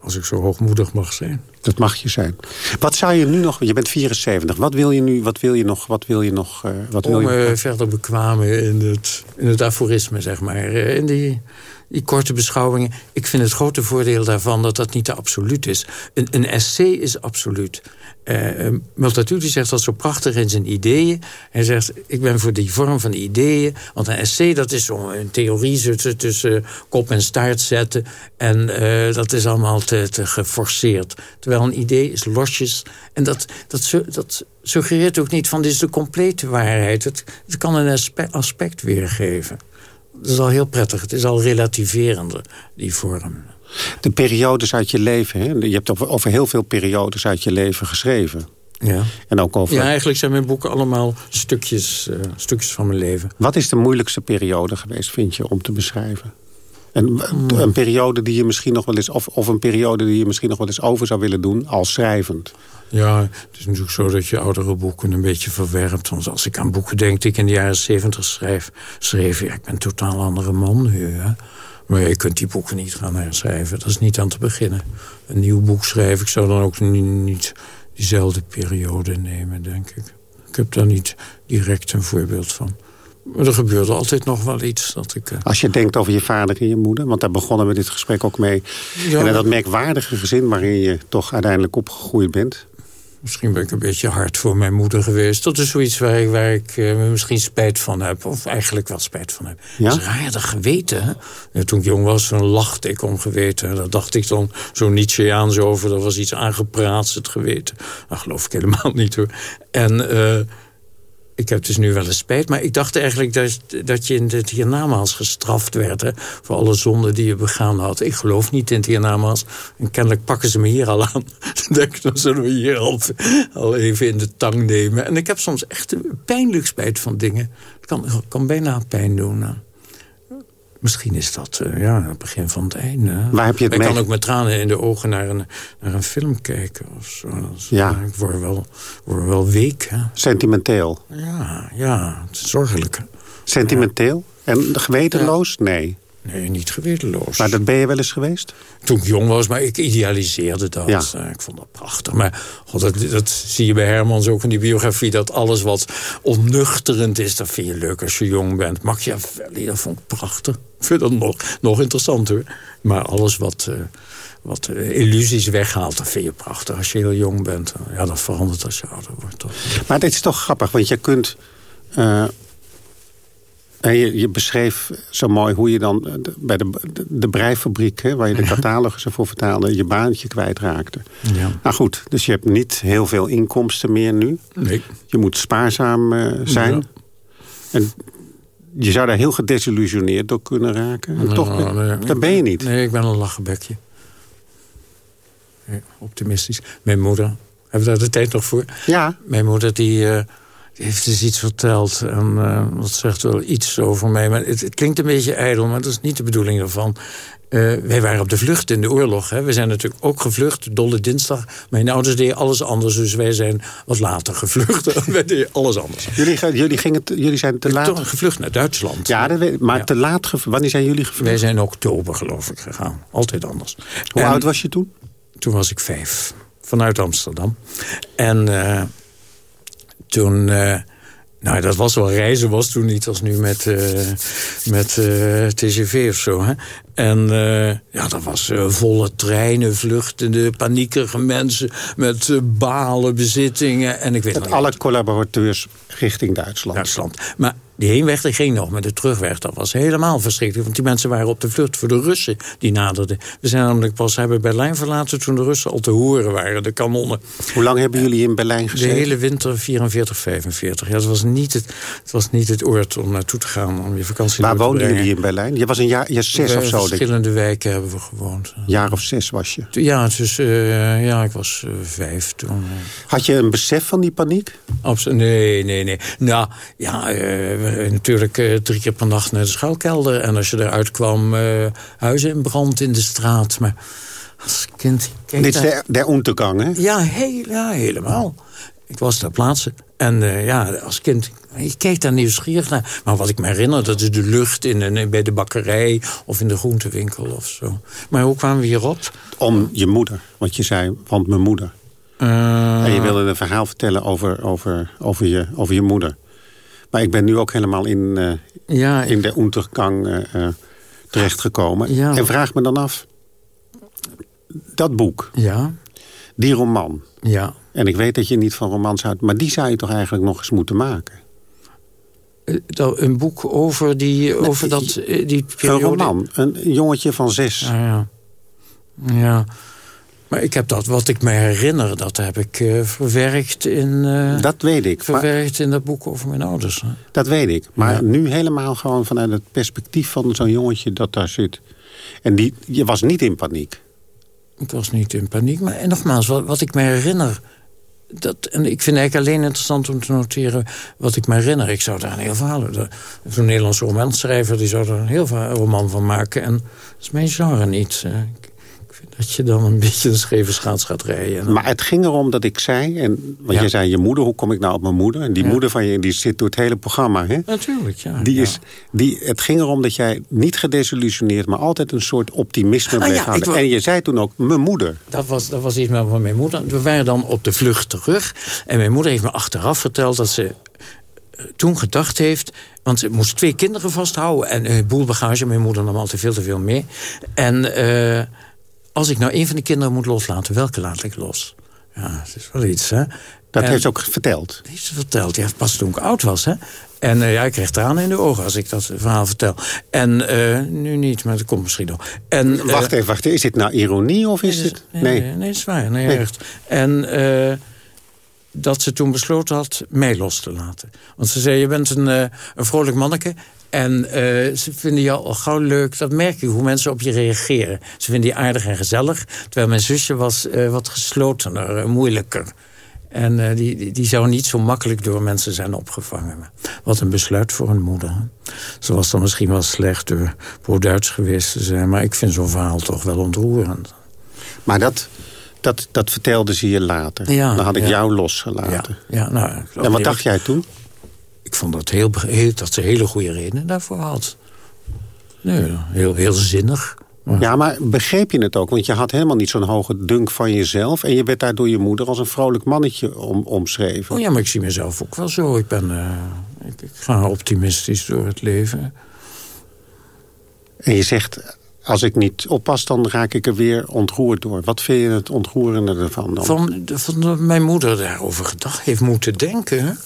Als ik zo hoogmoedig mag zijn. Dat mag je zijn. Wat zou je nu nog... Je bent 74. Wat wil je nu... Wat wil je nog... Wat wil je nog... Uh, wat wil Om je... Uh, verder bekwamen in het, in het aforisme, zeg maar. In die, die korte beschouwingen. Ik vind het grote voordeel daarvan dat dat niet te absoluut is. Een, een essay is absoluut. Uh, Multatuli zegt dat zo prachtig in zijn ideeën. Hij zegt, ik ben voor die vorm van ideeën. Want een essay, dat is zo'n theorie tussen, kop en staart zetten. En uh, dat is allemaal te, geforceerd. Terwijl een idee is losjes. En dat, dat, dat suggereert ook niet van, dit is de complete waarheid. Het kan een aspect weergeven. Dat is al heel prettig. Het is al relativerender, die vorm. De periodes uit je leven. Hè? Je hebt over, heel veel periodes uit je leven geschreven. Ja. En ook over... ja, eigenlijk zijn mijn boeken allemaal stukjes, uh, stukjes van mijn leven. Wat is de moeilijkste periode geweest, vind je, om te beschrijven? En een periode die je misschien nog wel eens... Of, of een periode die je misschien nog wel eens over zou willen doen als schrijvend. Ja, het is natuurlijk zo dat je oudere boeken een beetje verwerpt. Want als ik aan boeken denk die ik in de jaren zeventig schrijf... schreef, ja, ik ben een totaal andere man nu, hè. Maar je kunt die boeken niet gaan herschrijven. Dat is niet aan te beginnen. Een nieuw boek schrijven, ik zou dan ook niet, niet diezelfde periode nemen, denk ik. Ik heb daar niet direct een voorbeeld van. Maar er gebeurde altijd nog wel iets. Dat ik, uh... Als je denkt over je vader en je moeder... want daar begonnen we dit gesprek ook mee. Ja, en dat merkwaardige gezin waarin je toch uiteindelijk opgegroeid bent... Misschien ben ik een beetje hard voor mijn moeder geweest. Dat is zoiets waar ik, waar ik uh, misschien spijt van heb. Of eigenlijk wel spijt van heb. Ja? Dat is raar, dat geweten. Hè? Toen ik jong was, dan lachte ik om geweten. Daar dacht ik dan zo Nietzscheaans over. Dat was iets aangepraat, het geweten. Dat geloof ik helemaal niet hoor. En... Uh, ik heb dus nu wel eens spijt. Maar ik dacht eigenlijk dat, dat je in het hiernamaals gestraft werd... Hè, voor alle zonden die je begaan had. Ik geloof niet in het hiernamaals. En kennelijk pakken ze me hier al aan. Dan denk ik, dan zullen we hier al, even in de tang nemen. En ik heb soms echt pijnlijk spijt van dingen. Het kan, kan bijna pijn doen. Hè. Misschien is dat uh, ja, het begin van het einde. Waar heb je het ik mee? kan ook met tranen in de ogen naar een, naar een film kijken. Of zo. Is, ja. Ik word wel, word wel week. Hè. Sentimenteel? Ja, ja het is zorgelijk. Sentimenteel? En gewetenloos? Nee. Nee, niet gewetenloos. Maar dat ben je wel eens geweest? Toen ik jong was, maar ik idealiseerde dat. Ja. Ik vond dat prachtig. Maar God, dat, dat, zie je bij Hermans ook in die biografie... dat alles wat onnuchterend is, dat vind je leuk als je jong bent. Machiavelli, dat vond ik prachtig. Ik vind dat nog, nog interessanter. Maar alles wat, uh, wat uh, illusies weghaalt, dat vind je prachtig als je heel jong bent. Ja, dat verandert als je ouder wordt. Toch? Maar dit is toch grappig, want je kunt... Uh, je, je, beschreef zo mooi hoe je dan bij de, de, de breifabriek... Hè, waar je de catalogus ervoor vertaalde, je baantje kwijtraakte. Ja. Nou goed, dus je hebt niet heel veel inkomsten meer nu. Nee. Je moet spaarzaam uh, zijn. Ja. En je zou daar heel gedesillusioneerd door kunnen raken. En nou, toch, ben, nee, dat ben je niet. Nee, ik ben een lachenbekje. Ja, optimistisch. Mijn moeder, hebben we daar de tijd nog voor? Ja. Mijn moeder die... Uh, die heeft dus iets verteld. En uh, dat zegt wel iets over mij. Maar het, het, klinkt een beetje ijdel, maar dat is niet de bedoeling ervan. Uh, wij waren op de vlucht in de oorlog. Hè. We zijn natuurlijk ook gevlucht, dolle dinsdag. Mijn ouders deden alles anders, dus wij zijn wat later gevlucht. wij deden alles anders. Jullie, jullie, gingen te, jullie zijn te laat... Toch gevlucht naar Duitsland. Ja, maar ja. te laat gevlucht. Wanneer zijn jullie gevlucht? Wij zijn in oktober, geloof ik, gegaan. Altijd anders. Hoe en, oud was je toen? Toen was ik vijf. Vanuit Amsterdam. En uh, toen... Uh, nou, dat was wel reizen, was toen niet als nu met, uh, met uh, TGV of zo. Hè? En uh, ja, dat was volle treinen, vluchtende, paniekerige mensen... met balen, bezittingen. En ik weet met alle collaborateurs richting Duitsland. Duitsland. Maar die heenweg die ging nog, maar de terugweg dat was helemaal verschrikkelijk. Want die mensen waren op de vlucht voor de Russen die naderden. We zijn namelijk pas hebben Berlijn verlaten toen de Russen al te horen waren, de kanonnen. Hoe lang hebben jullie in Berlijn gezeten? De hele winter 44, 45. Ja, het was niet het, het, was niet het oord om naartoe te gaan, om je vakantie Waar woonden jullie in Berlijn? Je was een jaar, jaar zes of zo? Verschillende wijken hebben we gewoond. Een jaar of zes was je? Ja, dus, uh, ja ik was uh, vijf toen. Had je een besef van die paniek? Absoluut. Nee, nee, nee. Nou, ja, uh, natuurlijk drie keer per nacht naar de schuilkelder. En als je eruit kwam, huizen in brand in de straat. Maar als kind... Dit is de, de ondergang, hè? Ja, heel, ja, helemaal. Ik was ter plaatse. En ja, als kind Je kijkt daar nieuwsgierig naar. Maar wat ik me herinner, dat is de lucht in bij de bakkerij... of in de groentewinkel of zo. Maar hoe kwamen we hierop? Om je moeder, wat je zei, want mijn moeder. Uh... En je wilde een verhaal vertellen over, over, over, je, over je moeder. Maar ik ben nu ook helemaal in, uh, ja, in de Untergang uh, terechtgekomen. Ja. En vraag me dan af, dat boek, ja. die roman... Ja. En ik weet dat je niet van romans houdt... maar die zou je toch eigenlijk nog eens moeten maken? Een boek over, die, over dat, die periode? Een roman, een jongetje van zes. Ah, ja. ja. Maar ik heb dat, wat ik me herinner, dat heb ik uh, verwerkt in... Uh, dat weet ik. Verwerkt in dat boek over mijn ouders. Hè? Dat weet ik. Maar ja. nu helemaal gewoon vanuit het perspectief van zo'n jongetje dat daar zit. En die, je was niet in paniek. Ik was niet in paniek. Maar en nogmaals, wat, wat ik me herinner... Dat, en ik vind eigenlijk alleen interessant om te noteren wat ik me herinner. Ik zou daar een heel verhaal... Zo'n Nederlandse romanschrijver die zou er een heel roman van maken. En dat is mijn genre niet. Vind dat je dan een beetje een scheve schaats gaat rijden. Maar het ging erom dat ik zei... En, want Ja. jij zei je moeder, hoe kom ik nou op mijn moeder? En die Ja. moeder van je die zit door het hele programma. Hè? Natuurlijk, ja. Die ja. is, die, het ging erom dat jij niet gedesillusioneerd... maar altijd een soort optimisme Ah, bleef wil- En je zei toen ook, mijn moeder. Dat was, dat was iets met van mijn moeder. We waren dan op de vlucht terug. En mijn moeder heeft me achteraf verteld dat ze eh, toen gedacht heeft... want ze moest twee kinderen vasthouden en een boel bagage. Mijn moeder nam altijd veel te veel mee. En eh, als ik nou een van de kinderen moet loslaten, welke laat ik los? Ja, dat is wel iets, hè? Dat En- heeft ze ook verteld. Dat heeft ze verteld, ja, pas toen ik oud was, hè? En eh, ja, ik kreeg tranen in de ogen als ik dat verhaal vertel. En eh, nu niet, maar dat komt misschien nog. En, eh, wacht even, wacht even. Is dit nou ironie of is Nee, dit... Nee, nee, nee, dat is waar. Nee, Nee. echt. En dat ze toen besloten had mij los te laten. Want ze zei, je bent een, een vrolijk manneke... En eh, ze vinden je al gauw leuk. Dat merk je hoe mensen op je reageren. Ze vinden je aardig en gezellig. Terwijl mijn zusje was eh, wat geslotener, moeilijker. En eh, die, die, die zou niet zo makkelijk door mensen zijn opgevangen. Wat een besluit voor een moeder. hè. Ze was dan misschien wel slecht door pro-Duits geweest te zijn. Maar ik vind zo'n verhaal toch wel ontroerend. Maar dat, dat, dat vertelde ze je later. Ja, Dan had ik ja. jou losgelaten. Ja, nou, En wat dacht jij toen? Ik vond dat, heel, dat ze hele goede redenen daarvoor had. Nee, heel, heel zinnig. Ja, maar begreep je het ook? Want je had helemaal niet zo'n hoge dunk van jezelf... en je werd daar door je moeder als een vrolijk mannetje om, omschreven. Oh ja, maar ik zie mezelf ook wel zo. Ik ben eh, ik, ik ga optimistisch door het leven. En je zegt, als ik niet oppas, dan raak ik er weer ontroerd door. Wat vind je het ontroerende ervan dan? Van, van mijn moeder daarover gedacht heeft moeten denken.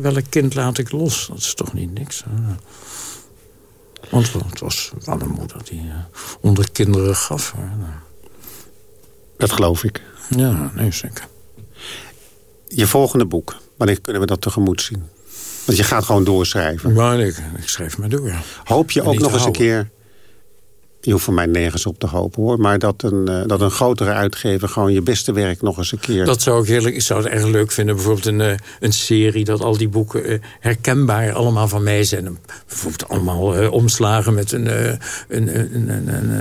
Welk kind laat ik los? Dat is toch niet niks. Hè? Want het was wel een moeder die eh, onder kinderen gaf. Hè. Dat geloof ik. Ja, nee, zeker. Je volgende boek, wanneer kunnen we dat tegemoet zien? Want je gaat gewoon doorschrijven. Maar ik, ik schrijf maar door. Hoop je En ook nog eens een keer... Je hoeft voor mij nergens op te hopen, hoor. Maar dat een, eh, dat een grotere uitgever gewoon je beste werk nog eens een keer... Dat zou ik, heerlijk, ik zou het erg leuk vinden. Bijvoorbeeld een, eh, een serie dat al die boeken eh, herkenbaar allemaal van mij zijn. Bijvoorbeeld allemaal omslagen met een, een, een,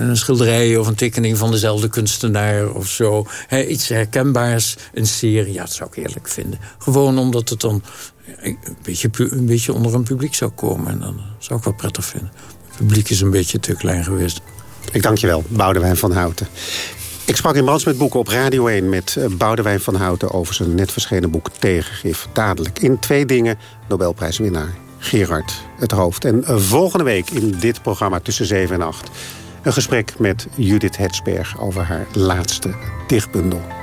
een, schilderij of een tekening van dezelfde kunstenaar of zo. Iets herkenbaars, een serie. Ja, dat zou ik heerlijk vinden. Gewoon omdat het dan een beetje, een beetje onder een publiek zou komen. En dan zou ik wel prettig vinden. Publiek is een beetje te klein geweest. Ik dank je wel, Boudewijn van Houten. Ik sprak in Brands met Boeken op Radio 1 met eh, Boudewijn van Houten... over zijn net verschenen boek Tegengif. Dadelijk in twee dingen Nobelprijswinnaar Gerard het Hoofd. En eh, volgende week in dit programma tussen 7 en 8... een gesprek met Judith Hetsberg over haar laatste dichtbundel.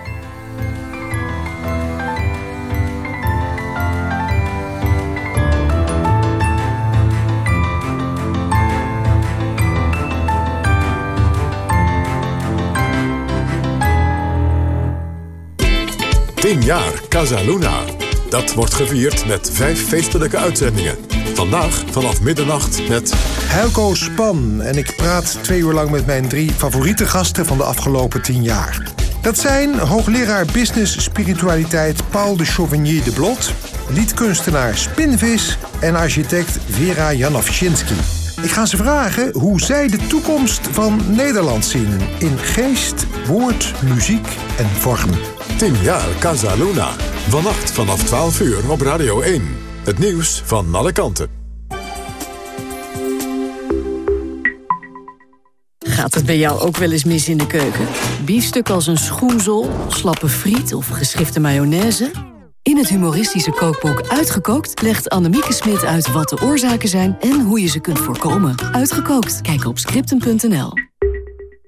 Tien jaar Casa Luna. Dat wordt gevierd met vijf feestelijke uitzendingen. Vandaag vanaf middernacht met... Helco Span en ik praat twee uur lang met mijn drie favoriete gasten van de afgelopen tien jaar. Dat zijn hoogleraar business spiritualiteit Paul de Chauvigny de Blot, liedkunstenaar Spinvis en architect Vera Janowczynski. Ik ga ze vragen hoe zij de toekomst van Nederland zien in geest, woord, muziek en vorm. 10 jaar Casa Luna. Vannacht vanaf 12 uur op Radio 1. Het nieuws van alle kanten. Gaat het bij jou ook wel eens mis in de keuken? Biefstuk als een schoenzol, slappe friet of geschifte mayonaise? In het humoristische kookboek Uitgekookt legt Annemieke Smit uit wat de oorzaken zijn en hoe je ze kunt voorkomen. Uitgekookt, kijk op scripten.nl.